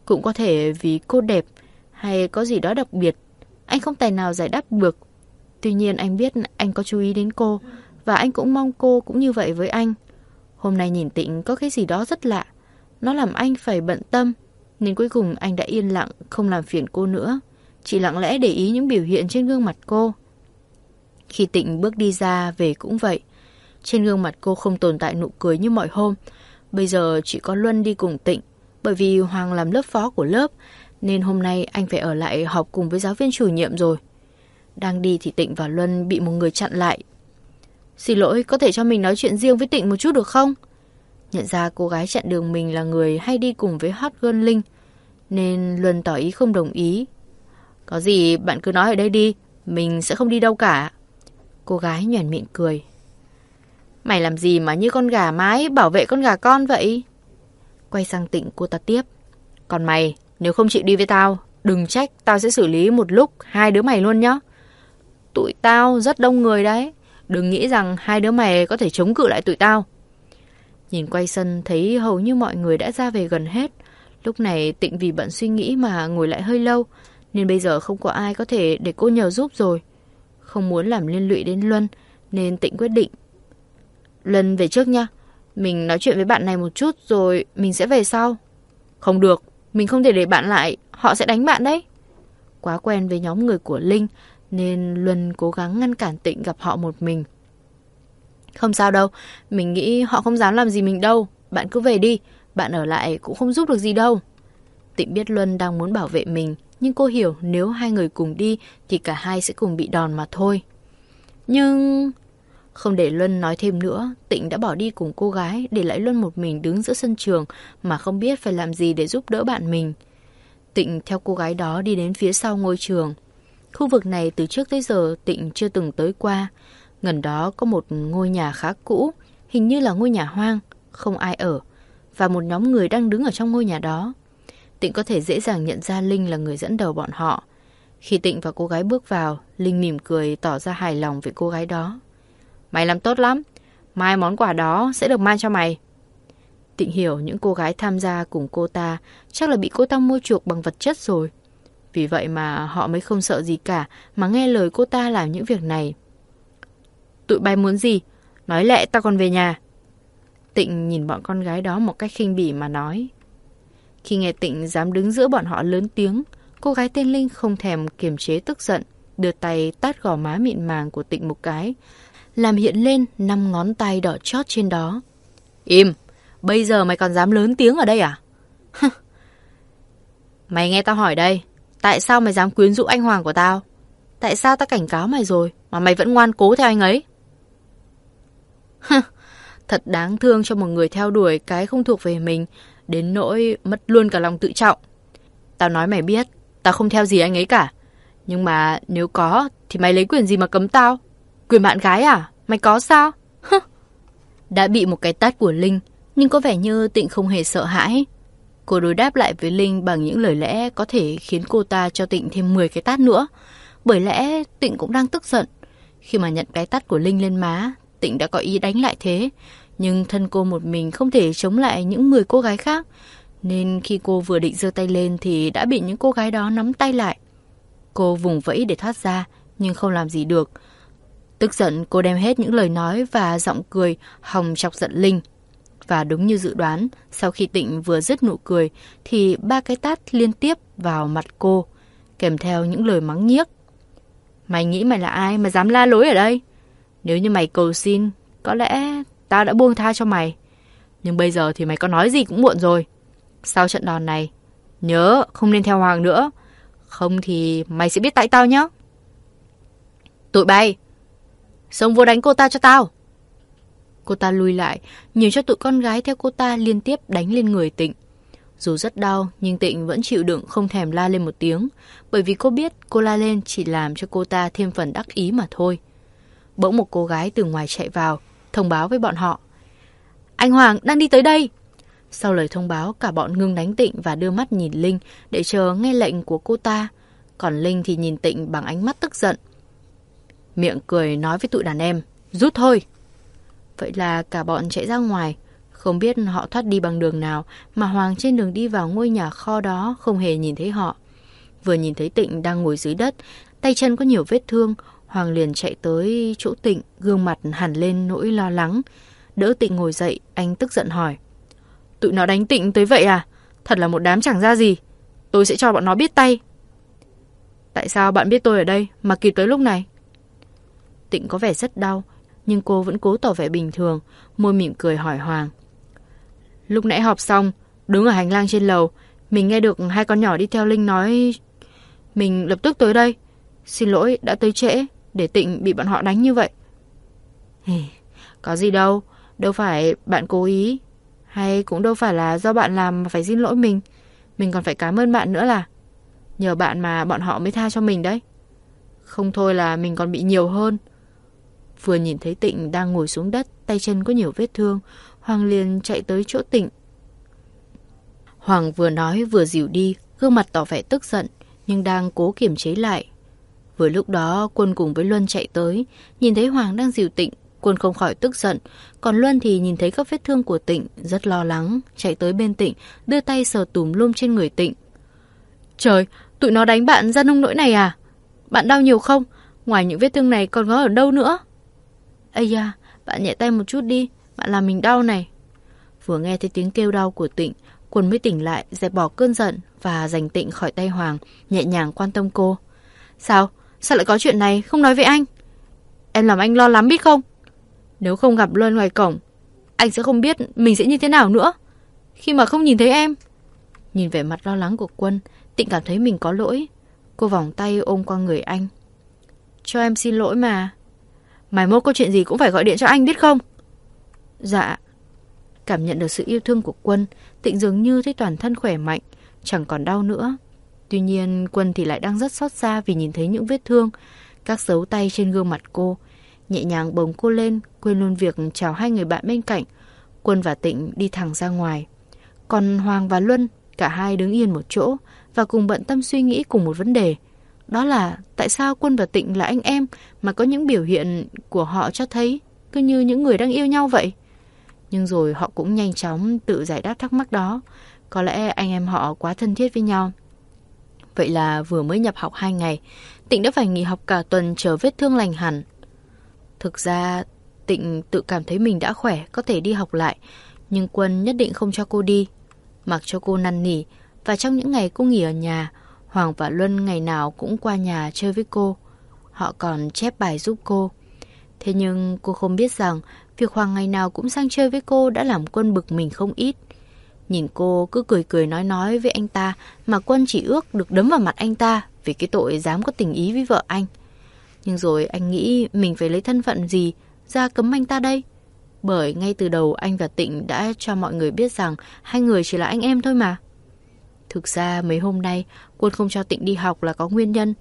Cũng có thể vì cô đẹp hay có gì đó đặc biệt. Anh không tài nào giải đáp được. Tuy nhiên anh biết anh có chú ý đến cô và anh cũng mong cô cũng như vậy với anh. Hôm nay nhìn Tịnh có cái gì đó rất lạ. Nó làm anh phải bận tâm nên cuối cùng anh đã yên lặng không làm phiền cô nữa. Chỉ lặng lẽ để ý những biểu hiện trên gương mặt cô. Khi Tịnh bước đi ra về cũng vậy. Trên gương mặt cô không tồn tại nụ cười như mọi hôm. Bây giờ chỉ có Luân đi cùng Tịnh. Bởi vì Hoàng làm lớp phó của lớp, nên hôm nay anh phải ở lại học cùng với giáo viên chủ nhiệm rồi. Đang đi thì Tịnh và Luân bị một người chặn lại. Xin lỗi, có thể cho mình nói chuyện riêng với Tịnh một chút được không? Nhận ra cô gái chặn đường mình là người hay đi cùng với Hot Girl Linh, nên Luân tỏ ý không đồng ý. Có gì bạn cứ nói ở đây đi, mình sẽ không đi đâu cả. Cô gái nhoẻn miệng cười. Mày làm gì mà như con gà mái bảo vệ con gà con vậy? Quay sang tịnh cô ta tiếp. Còn mày, nếu không chịu đi với tao, đừng trách tao sẽ xử lý một lúc hai đứa mày luôn nhá. Tụi tao rất đông người đấy. Đừng nghĩ rằng hai đứa mày có thể chống cự lại tụi tao. Nhìn quay sân thấy hầu như mọi người đã ra về gần hết. Lúc này tịnh vì bận suy nghĩ mà ngồi lại hơi lâu. Nên bây giờ không có ai có thể để cô nhờ giúp rồi. Không muốn làm liên lụy đến Luân nên tịnh quyết định. Luân về trước nha. Mình nói chuyện với bạn này một chút rồi mình sẽ về sau. Không được, mình không thể để bạn lại, họ sẽ đánh bạn đấy. Quá quen với nhóm người của Linh nên Luân cố gắng ngăn cản Tịnh gặp họ một mình. Không sao đâu, mình nghĩ họ không dám làm gì mình đâu. Bạn cứ về đi, bạn ở lại cũng không giúp được gì đâu. Tịnh biết Luân đang muốn bảo vệ mình, nhưng cô hiểu nếu hai người cùng đi thì cả hai sẽ cùng bị đòn mà thôi. Nhưng... Không để Luân nói thêm nữa, Tịnh đã bỏ đi cùng cô gái, để lại Luân một mình đứng giữa sân trường mà không biết phải làm gì để giúp đỡ bạn mình. Tịnh theo cô gái đó đi đến phía sau ngôi trường. Khu vực này từ trước tới giờ Tịnh chưa từng tới qua. Gần đó có một ngôi nhà khá cũ, hình như là ngôi nhà hoang, không ai ở, và một nhóm người đang đứng ở trong ngôi nhà đó. Tịnh có thể dễ dàng nhận ra Linh là người dẫn đầu bọn họ. Khi Tịnh và cô gái bước vào, Linh mỉm cười tỏ ra hài lòng về cô gái đó. Mày làm tốt lắm, mai món quà đó sẽ được mang cho mày. Tịnh hiểu những cô gái tham gia cùng cô ta chắc là bị cô ta mua chuộc bằng vật chất rồi. Vì vậy mà họ mới không sợ gì cả mà nghe lời cô ta làm những việc này. Tụi bay muốn gì? Nói lẹ ta còn về nhà. Tịnh nhìn bọn con gái đó một cách khinh bỉ mà nói. Khi nghe Tịnh dám đứng giữa bọn họ lớn tiếng, cô gái tên Linh không thèm kiềm chế tức giận, đưa tay tát gò má mịn màng của Tịnh một cái, làm hiện lên năm ngón tay đỏ chót trên đó. Im, bây giờ mày còn dám lớn tiếng ở đây à? mày nghe tao hỏi đây, tại sao mày dám quyến rũ anh Hoàng của tao? Tại sao tao cảnh cáo mày rồi mà mày vẫn ngoan cố theo anh ấy? Thật đáng thương cho một người theo đuổi cái không thuộc về mình, đến nỗi mất luôn cả lòng tự trọng. Tao nói mày biết, tao không theo gì anh ấy cả. Nhưng mà nếu có, thì mày lấy quyền gì mà cấm tao? Quyền bạn gái à? Mày có sao? Đã bị một cái tát của Linh, nhưng có vẻ như Tịnh không hề sợ hãi. Cô đối đáp lại với Linh bằng những lời lẽ có thể khiến cô ta cho Tịnh thêm 10 cái tát nữa. Bởi lẽ Tịnh cũng đang tức giận. Khi mà nhận cái tát của Linh lên má, Tịnh đã có ý đánh lại thế. Nhưng thân cô một mình không thể chống lại những 10 cô gái khác. Nên khi cô vừa định giơ tay lên thì đã bị những cô gái đó nắm tay lại. Cô vùng vẫy để thoát ra, nhưng không làm gì được. Tức giận cô đem hết những lời nói và giọng cười hòng chọc giận Linh. Và đúng như dự đoán, sau khi Tịnh vừa dứt nụ cười thì ba cái tát liên tiếp vào mặt cô, kèm theo những lời mắng nhiếc. Mày nghĩ mày là ai mà dám la lối ở đây? Nếu như mày cầu xin, có lẽ tao đã buông tha cho mày. Nhưng bây giờ thì mày có nói gì cũng muộn rồi. Sau trận đòn này, nhớ không nên theo Hoàng nữa. Không thì mày sẽ biết tại tao nhé. Tụi bay, xông vô đánh cô ta cho tao. Cô ta lùi lại, nhiều cho tụi con gái theo cô ta liên tiếp đánh lên người tịnh. Dù rất đau, nhưng Tịnh vẫn chịu đựng không thèm la lên một tiếng, bởi vì cô biết cô la lên chỉ làm cho cô ta thêm phần đắc ý mà thôi. Bỗng một cô gái từ ngoài chạy vào, thông báo với bọn họ. Anh Hoàng đang đi tới đây. Sau lời thông báo, cả bọn ngưng đánh Tịnh và đưa mắt nhìn Linh để chờ nghe lệnh của cô ta. Còn Linh thì nhìn Tịnh bằng ánh mắt tức giận. Miệng cười nói với tụi đàn em, rút thôi. Vậy là cả bọn chạy ra ngoài, không biết họ thoát đi bằng đường nào mà Hoàng trên đường đi vào ngôi nhà kho đó không hề nhìn thấy họ. Vừa nhìn thấy Tịnh đang ngồi dưới đất, tay chân có nhiều vết thương, Hoàng liền chạy tới chỗ Tịnh, gương mặt hẳn lên nỗi lo lắng. Đỡ Tịnh ngồi dậy, anh tức giận hỏi. Tụi nó đánh Tịnh tới vậy à? Thật là một đám chẳng ra gì. Tôi sẽ cho bọn nó biết tay. Tại sao bạn biết tôi ở đây mà kịp tới lúc này? Tịnh có vẻ rất đau, nhưng cô vẫn cố tỏ vẻ bình thường, môi mỉm cười hỏi Hoàng. Lúc nãy họp xong, đứng ở hành lang trên lầu, mình nghe được hai con nhỏ đi theo Linh nói... Mình lập tức tới đây. Xin lỗi, đã tới trễ, để Tịnh bị bọn họ đánh như vậy. Có gì đâu, đâu phải bạn cố ý, hay cũng đâu phải là do bạn làm mà phải xin lỗi mình. Mình còn phải cảm ơn bạn nữa là nhờ bạn mà bọn họ mới tha cho mình đấy. Không thôi là mình còn bị nhiều hơn. Vừa nhìn thấy Tịnh đang ngồi xuống đất, tay chân có nhiều vết thương, Hoàng liền chạy tới chỗ Tịnh. Hoàng vừa nói vừa dìu đi, gương mặt tỏ vẻ tức giận, nhưng đang cố kiềm chế lại. Vừa lúc đó, quân cùng với Luân chạy tới, nhìn thấy Hoàng đang dìu Tịnh, quân không khỏi tức giận, còn Luân thì nhìn thấy các vết thương của Tịnh, rất lo lắng, chạy tới bên Tịnh, đưa tay sờ tùm lum trên người Tịnh. Trời, tụi nó đánh bạn ra nông nỗi này à? Bạn đau nhiều không? Ngoài những vết thương này còn có ở đâu nữa? Ây da, bạn nhẹ tay một chút đi, bạn làm mình đau này. Vừa nghe thấy tiếng kêu đau của Tịnh, Quân mới tỉnh lại, dẹp bỏ cơn giận và giành Tịnh khỏi tay Hoàng, nhẹ nhàng quan tâm cô. Sao? Sao lại có chuyện này? Không nói với anh? Em làm anh lo lắm biết không? Nếu không gặp Luân ngoài cổng, anh sẽ không biết mình sẽ như thế nào nữa. Khi mà không nhìn thấy em. Nhìn vẻ mặt lo lắng của Quân, Tịnh cảm thấy mình có lỗi. Cô vòng tay ôm qua người anh. Cho em xin lỗi mà. Mai mốt có chuyện gì cũng phải gọi điện cho anh biết không? Dạ. Cảm nhận được sự yêu thương của Quân, Tịnh dường như thấy toàn thân khỏe mạnh, chẳng còn đau nữa. Tuy nhiên Quân thì lại đang rất xót xa vì nhìn thấy những vết thương, các dấu tay trên gương mặt cô. Nhẹ nhàng bồng cô lên, quên luôn việc chào hai người bạn bên cạnh. Quân và Tịnh đi thẳng ra ngoài. Còn Hoàng và Luân, cả hai đứng yên một chỗ và cùng bận tâm suy nghĩ cùng một vấn đề. Đó là tại sao Quân và Tịnh là anh em mà có những biểu hiện của họ cho thấy cứ như những người đang yêu nhau vậy? Nhưng rồi họ cũng nhanh chóng tự giải đáp thắc mắc đó. Có lẽ anh em họ quá thân thiết với nhau. Vậy là vừa mới nhập học 2 ngày, Tịnh đã phải nghỉ học cả tuần chờ vết thương lành hẳn. Thực ra, Tịnh tự cảm thấy mình đã khỏe, có thể đi học lại, nhưng Quân nhất định không cho cô đi. Mặc cho cô năn nỉ, và trong những ngày cô nghỉ ở nhà, Hoàng và Luân ngày nào cũng qua nhà chơi với cô. Họ còn chép bài giúp cô. Thế nhưng cô không biết rằng việc Hoàng ngày nào cũng sang chơi với cô đã làm Quân bực mình không ít. Nhìn cô cứ cười cười nói nói với anh ta mà Quân chỉ ước được đấm vào mặt anh ta vì cái tội dám có tình ý với vợ anh. Nhưng rồi anh nghĩ mình phải lấy thân phận gì ra cấm anh ta đây? Bởi ngay từ đầu anh và Tịnh đã cho mọi người biết rằng hai người chỉ là anh em thôi mà. Thực ra mấy hôm nay Quân không cho Tịnh đi học là có nguyên nhân.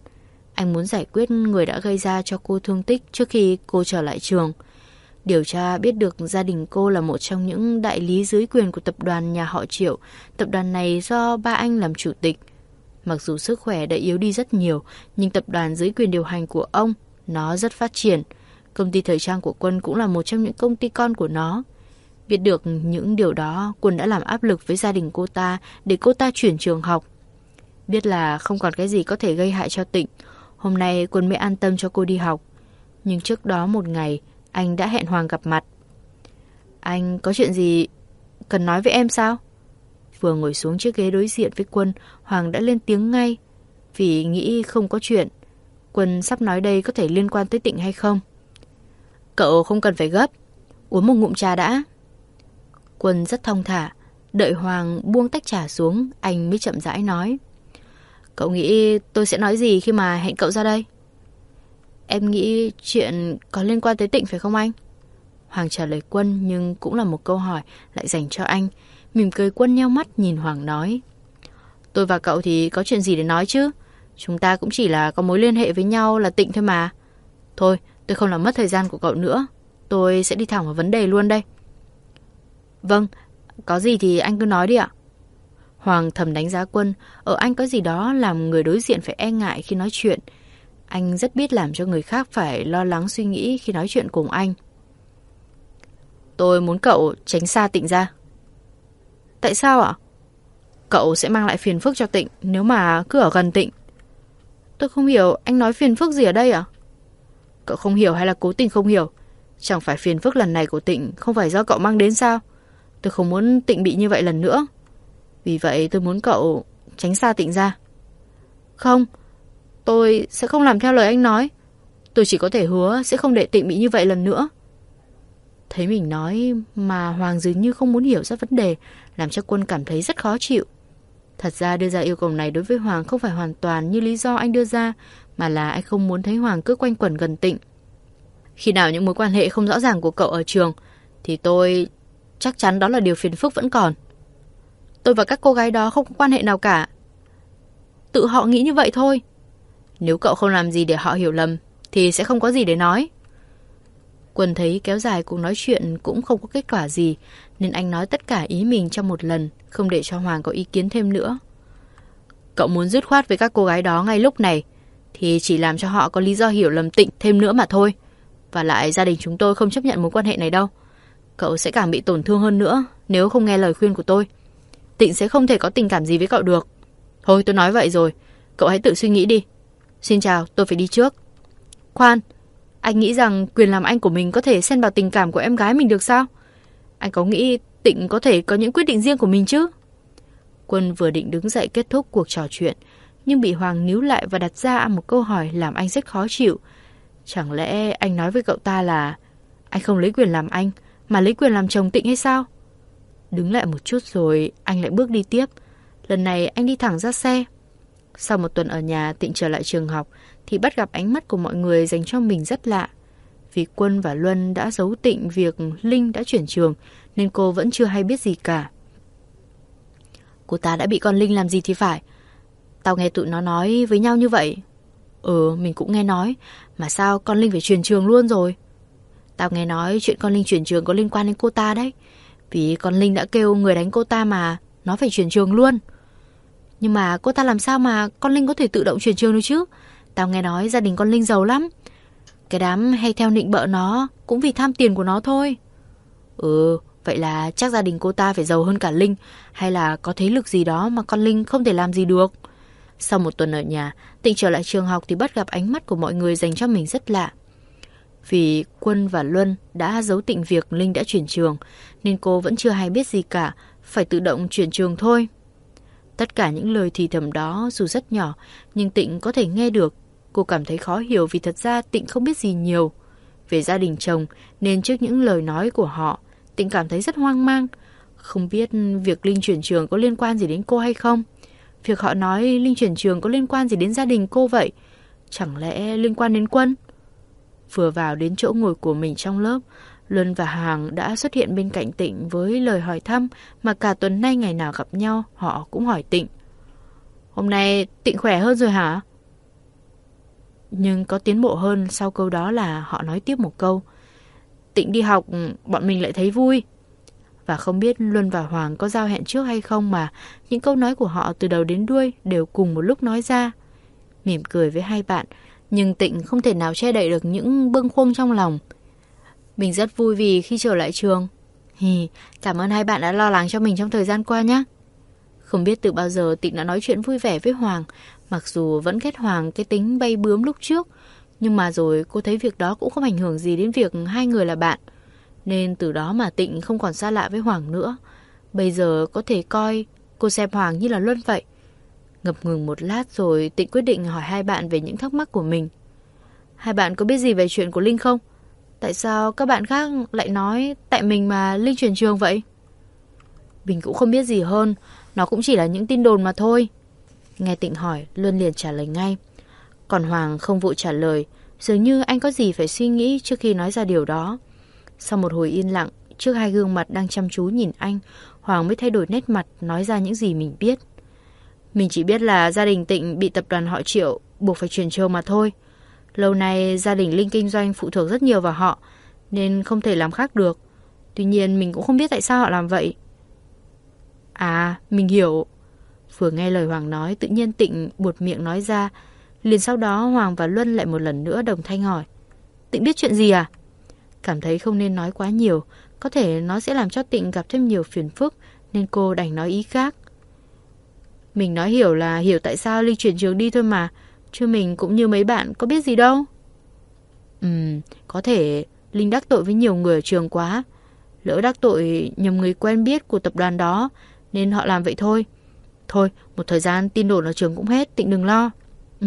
Anh muốn giải quyết người đã gây ra cho cô thương tích trước khi cô trở lại trường. Điều tra biết được gia đình cô là một trong những đại lý dưới quyền của tập đoàn nhà họ Triệu. Tập đoàn này do ba anh làm chủ tịch. Mặc dù sức khỏe đã yếu đi rất nhiều, nhưng tập đoàn dưới quyền điều hành của ông, nó rất phát triển. Công ty thời trang của Quân cũng là một trong những công ty con của nó. Biết được những điều đó, Quân đã làm áp lực với gia đình cô ta để cô ta chuyển trường học. Biết là không còn cái gì có thể gây hại cho Tịnh, hôm nay Quân mới an tâm cho cô đi học. Nhưng trước đó một ngày, anh đã hẹn Hoàng gặp mặt. Anh có chuyện gì cần nói với em sao? Vừa ngồi xuống chiếc ghế đối diện với Quân, Hoàng đã lên tiếng ngay, vì nghĩ không có chuyện. Quân sắp nói đây có thể liên quan tới Tịnh hay không? Cậu không cần phải gấp, uống một ngụm trà đã. Quân rất thong thả, đợi Hoàng buông tách trà xuống, anh mới chậm rãi nói. Cậu nghĩ tôi sẽ nói gì khi mà hẹn cậu ra đây? Em nghĩ chuyện có liên quan tới Tịnh phải không anh? Hoàng trả lời Quân nhưng cũng là một câu hỏi lại dành cho anh. Mỉm cười quân nheo mắt nhìn Hoàng nói. Tôi và cậu thì có chuyện gì để nói chứ? Chúng ta cũng chỉ là có mối liên hệ với nhau là tịnh thôi mà. Thôi, tôi không làm mất thời gian của cậu nữa. Tôi sẽ đi thẳng vào vấn đề luôn đây. Vâng, có gì thì anh cứ nói đi ạ. Hoàng thầm đánh giá quân, ở anh có gì đó làm người đối diện phải e ngại khi nói chuyện. Anh rất biết làm cho người khác phải lo lắng suy nghĩ khi nói chuyện cùng anh. Tôi muốn cậu tránh xa tịnh ra. Tại sao ạ? Cậu sẽ mang lại phiền phức cho tịnh nếu mà cứ ở gần tịnh. Tôi không hiểu anh nói phiền phức gì ở đây ạ? Cậu không hiểu hay là cố tình không hiểu? Chẳng phải phiền phức lần này của tịnh không phải do cậu mang đến sao? Tôi không muốn tịnh bị như vậy lần nữa. Vì vậy tôi muốn cậu tránh xa tịnh ra. Không, tôi sẽ không làm theo lời anh nói. Tôi chỉ có thể hứa sẽ không để tịnh bị như vậy lần nữa. Thấy mình nói mà Hoàng dường như không muốn hiểu ra vấn đề, làm cho quân cảm thấy rất khó chịu. Thật ra đưa ra yêu cầu này đối với Hoàng không phải hoàn toàn như lý do anh đưa ra, mà là anh không muốn thấy Hoàng cứ quanh quẩn gần tịnh. Khi nào những mối quan hệ không rõ ràng của cậu ở trường, thì tôi chắc chắn đó là điều phiền phức vẫn còn. Tôi và các cô gái đó không có quan hệ nào cả. Tự họ nghĩ như vậy thôi. Nếu cậu không làm gì để họ hiểu lầm, thì sẽ không có gì để nói. Quân thấy kéo dài cuộc nói chuyện cũng không có kết quả gì, nên anh nói tất cả ý mình trong một lần, không để cho Hoàng có ý kiến thêm nữa. Cậu muốn dứt khoát với các cô gái đó ngay lúc này, thì chỉ làm cho họ có lý do hiểu lầm tịnh thêm nữa mà thôi. Và lại gia đình chúng tôi không chấp nhận mối quan hệ này đâu. Cậu sẽ càng bị tổn thương hơn nữa nếu không nghe lời khuyên của tôi. Tịnh sẽ không thể có tình cảm gì với cậu được. Thôi tôi nói vậy rồi, cậu hãy tự suy nghĩ đi. Xin chào, tôi phải đi trước. Khoan, anh nghĩ rằng quyền làm anh của mình có thể xen vào tình cảm của em gái mình được sao? Anh có nghĩ Tịnh có thể có những quyết định riêng của mình chứ? Quân vừa định đứng dậy kết thúc cuộc trò chuyện, nhưng bị Hoàng níu lại và đặt ra một câu hỏi làm anh rất khó chịu. Chẳng lẽ anh nói với cậu ta là anh không lấy quyền làm anh, mà lấy quyền làm chồng Tịnh hay sao? Đứng lại một chút rồi anh lại bước đi tiếp. Lần này anh đi thẳng ra xe. Sau một tuần ở nhà Tịnh trở lại trường học thì bắt gặp ánh mắt của mọi người dành cho mình rất lạ. Vì Quân và Luân đã giấu Tịnh việc Linh đã chuyển trường nên cô vẫn chưa hay biết gì cả. Cô ta đã bị con Linh làm gì thì phải. Tao nghe tụi nó nói với nhau như vậy. Ừ, mình cũng nghe nói. Mà sao con Linh phải chuyển trường luôn rồi? Tao nghe nói chuyện con Linh chuyển trường có liên quan đến cô ta đấy. Vì con Linh đã kêu người đánh cô ta mà nó phải chuyển trường luôn. Nhưng mà cô ta làm sao mà con Linh có thể tự động chuyển trường được chứ? Tao nghe nói gia đình con Linh giàu lắm. Cái đám hay theo nịnh bợ nó cũng vì tham tiền của nó thôi. Ừ, vậy là chắc gia đình cô ta phải giàu hơn cả Linh hay là có thế lực gì đó mà con Linh không thể làm gì được. Sau một tuần ở nhà, Tịnh trở lại trường học thì bắt gặp ánh mắt của mọi người dành cho mình rất lạ. Vì Quân và Luân đã giấu tịnh việc Linh đã chuyển trường, nên cô vẫn chưa hay biết gì cả, phải tự động chuyển trường thôi. Tất cả những lời thì thầm đó dù rất nhỏ, nhưng Tịnh có thể nghe được. Cô cảm thấy khó hiểu vì thật ra Tịnh không biết gì nhiều về gia đình chồng, nên trước những lời nói của họ, Tịnh cảm thấy rất hoang mang. Không biết việc Linh chuyển trường có liên quan gì đến cô hay không? Việc họ nói Linh chuyển trường có liên quan gì đến gia đình cô vậy? Chẳng lẽ liên quan đến Quân? Vừa vào đến chỗ ngồi của mình trong lớp, Luân và Hàng đã xuất hiện bên cạnh Tịnh với lời hỏi thăm mà cả tuần nay ngày nào gặp nhau họ cũng hỏi Tịnh. Hôm nay Tịnh khỏe hơn rồi hả? Nhưng có tiến bộ hơn sau câu đó là họ nói tiếp một câu. Tịnh đi học, bọn mình lại thấy vui. Và không biết Luân và Hoàng có giao hẹn trước hay không mà những câu nói của họ từ đầu đến đuôi đều cùng một lúc nói ra. Mỉm cười với hai bạn, nhưng Tịnh không thể nào che đậy được những bâng khuâng trong lòng. Mình rất vui vì khi trở lại trường. Hì, cảm ơn hai bạn đã lo lắng cho mình trong thời gian qua nhé. Không biết từ bao giờ Tịnh đã nói chuyện vui vẻ với Hoàng, mặc dù vẫn ghét Hoàng cái tính bay bướm lúc trước, nhưng mà rồi cô thấy việc đó cũng không ảnh hưởng gì đến việc hai người là bạn. Nên từ đó mà Tịnh không còn xa lạ với Hoàng nữa. Bây giờ có thể coi cô xem Hoàng như là Luân vậy. Ngập ngừng một lát rồi Tịnh quyết định hỏi hai bạn về những thắc mắc của mình. Hai bạn có biết gì về chuyện của Linh không? Tại sao các bạn khác lại nói tại mình mà Linh chuyển trường vậy? Bình cũng không biết gì hơn, nó cũng chỉ là những tin đồn mà thôi. Nghe Tịnh hỏi, Luân liền trả lời ngay. Còn Hoàng không vội trả lời, dường như anh có gì phải suy nghĩ trước khi nói ra điều đó. Sau một hồi yên lặng, trước hai gương mặt đang chăm chú nhìn anh, Hoàng mới thay đổi nét mặt nói ra những gì mình biết. Mình chỉ biết là gia đình Tịnh bị tập đoàn họ Triệu buộc phải chuyển châu mà thôi. Lâu nay gia đình Linh kinh doanh phụ thuộc rất nhiều vào họ, nên không thể làm khác được. Tuy nhiên mình cũng không biết tại sao họ làm vậy. À, mình hiểu. Vừa nghe lời Hoàng nói, tự nhiên Tịnh buột miệng nói ra. Liền sau đó Hoàng và Luân lại một lần nữa đồng thanh hỏi. Tịnh biết chuyện gì à? Cảm thấy không nên nói quá nhiều, có thể nó sẽ làm cho Tịnh gặp thêm nhiều phiền phức, nên cô đành nói ý khác. Mình nói hiểu là hiểu tại sao ly chuyển trường đi thôi mà, chứ mình cũng như mấy bạn có biết gì đâu. Ừm, có thể Linh đắc tội với nhiều người ở trường quá. Lỡ đắc tội nhầm người quen biết của tập đoàn đó, nên họ làm vậy thôi. Thôi, một thời gian tin đồn ở trường cũng hết, Tịnh đừng lo. Ừ,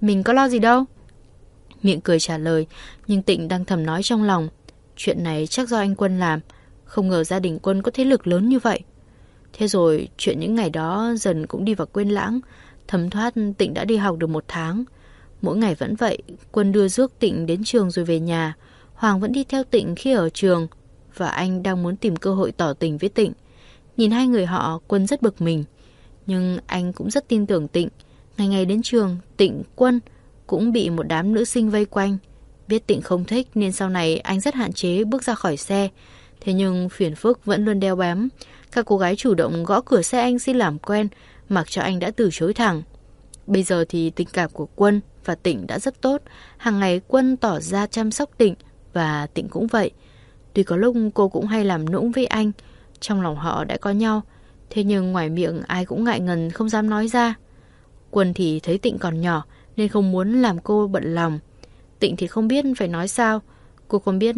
mình có lo gì đâu. Miệng cười trả lời, nhưng Tịnh đang thầm nói trong lòng. Chuyện này chắc do anh Quân làm, không ngờ gia đình Quân có thế lực lớn như vậy. Thế rồi, chuyện những ngày đó dần cũng đi vào quên lãng. Thấm thoát Tịnh đã đi học được một tháng. Mỗi ngày vẫn vậy, Quân đưa rước Tịnh đến trường rồi về nhà. Hoàng vẫn đi theo Tịnh khi ở trường, và anh đang muốn tìm cơ hội tỏ tình với Tịnh. Nhìn hai người họ, Quân rất bực mình. Nhưng anh cũng rất tin tưởng Tịnh. Ngày ngày đến trường, Tịnh, Quân cũng bị một đám nữ sinh vây quanh. Biết Tịnh không thích nên sau này anh rất hạn chế bước ra khỏi xe. Thế nhưng phiền phức vẫn luôn đeo bám. Các cô gái chủ động gõ cửa xe anh xin làm quen, mặc cho anh đã từ chối thẳng. Bây giờ thì tình cảm của Quân và Tịnh đã rất tốt. Hàng ngày Quân tỏ ra chăm sóc Tịnh và Tịnh cũng vậy. Tuy có lúc cô cũng hay làm nũng với anh, trong lòng họ đã có nhau, thế nhưng ngoài miệng ai cũng ngại ngần không dám nói ra. Quân thì thấy Tịnh còn nhỏ nên không muốn làm cô bận lòng. Tịnh thì không biết phải nói sao, cô không biết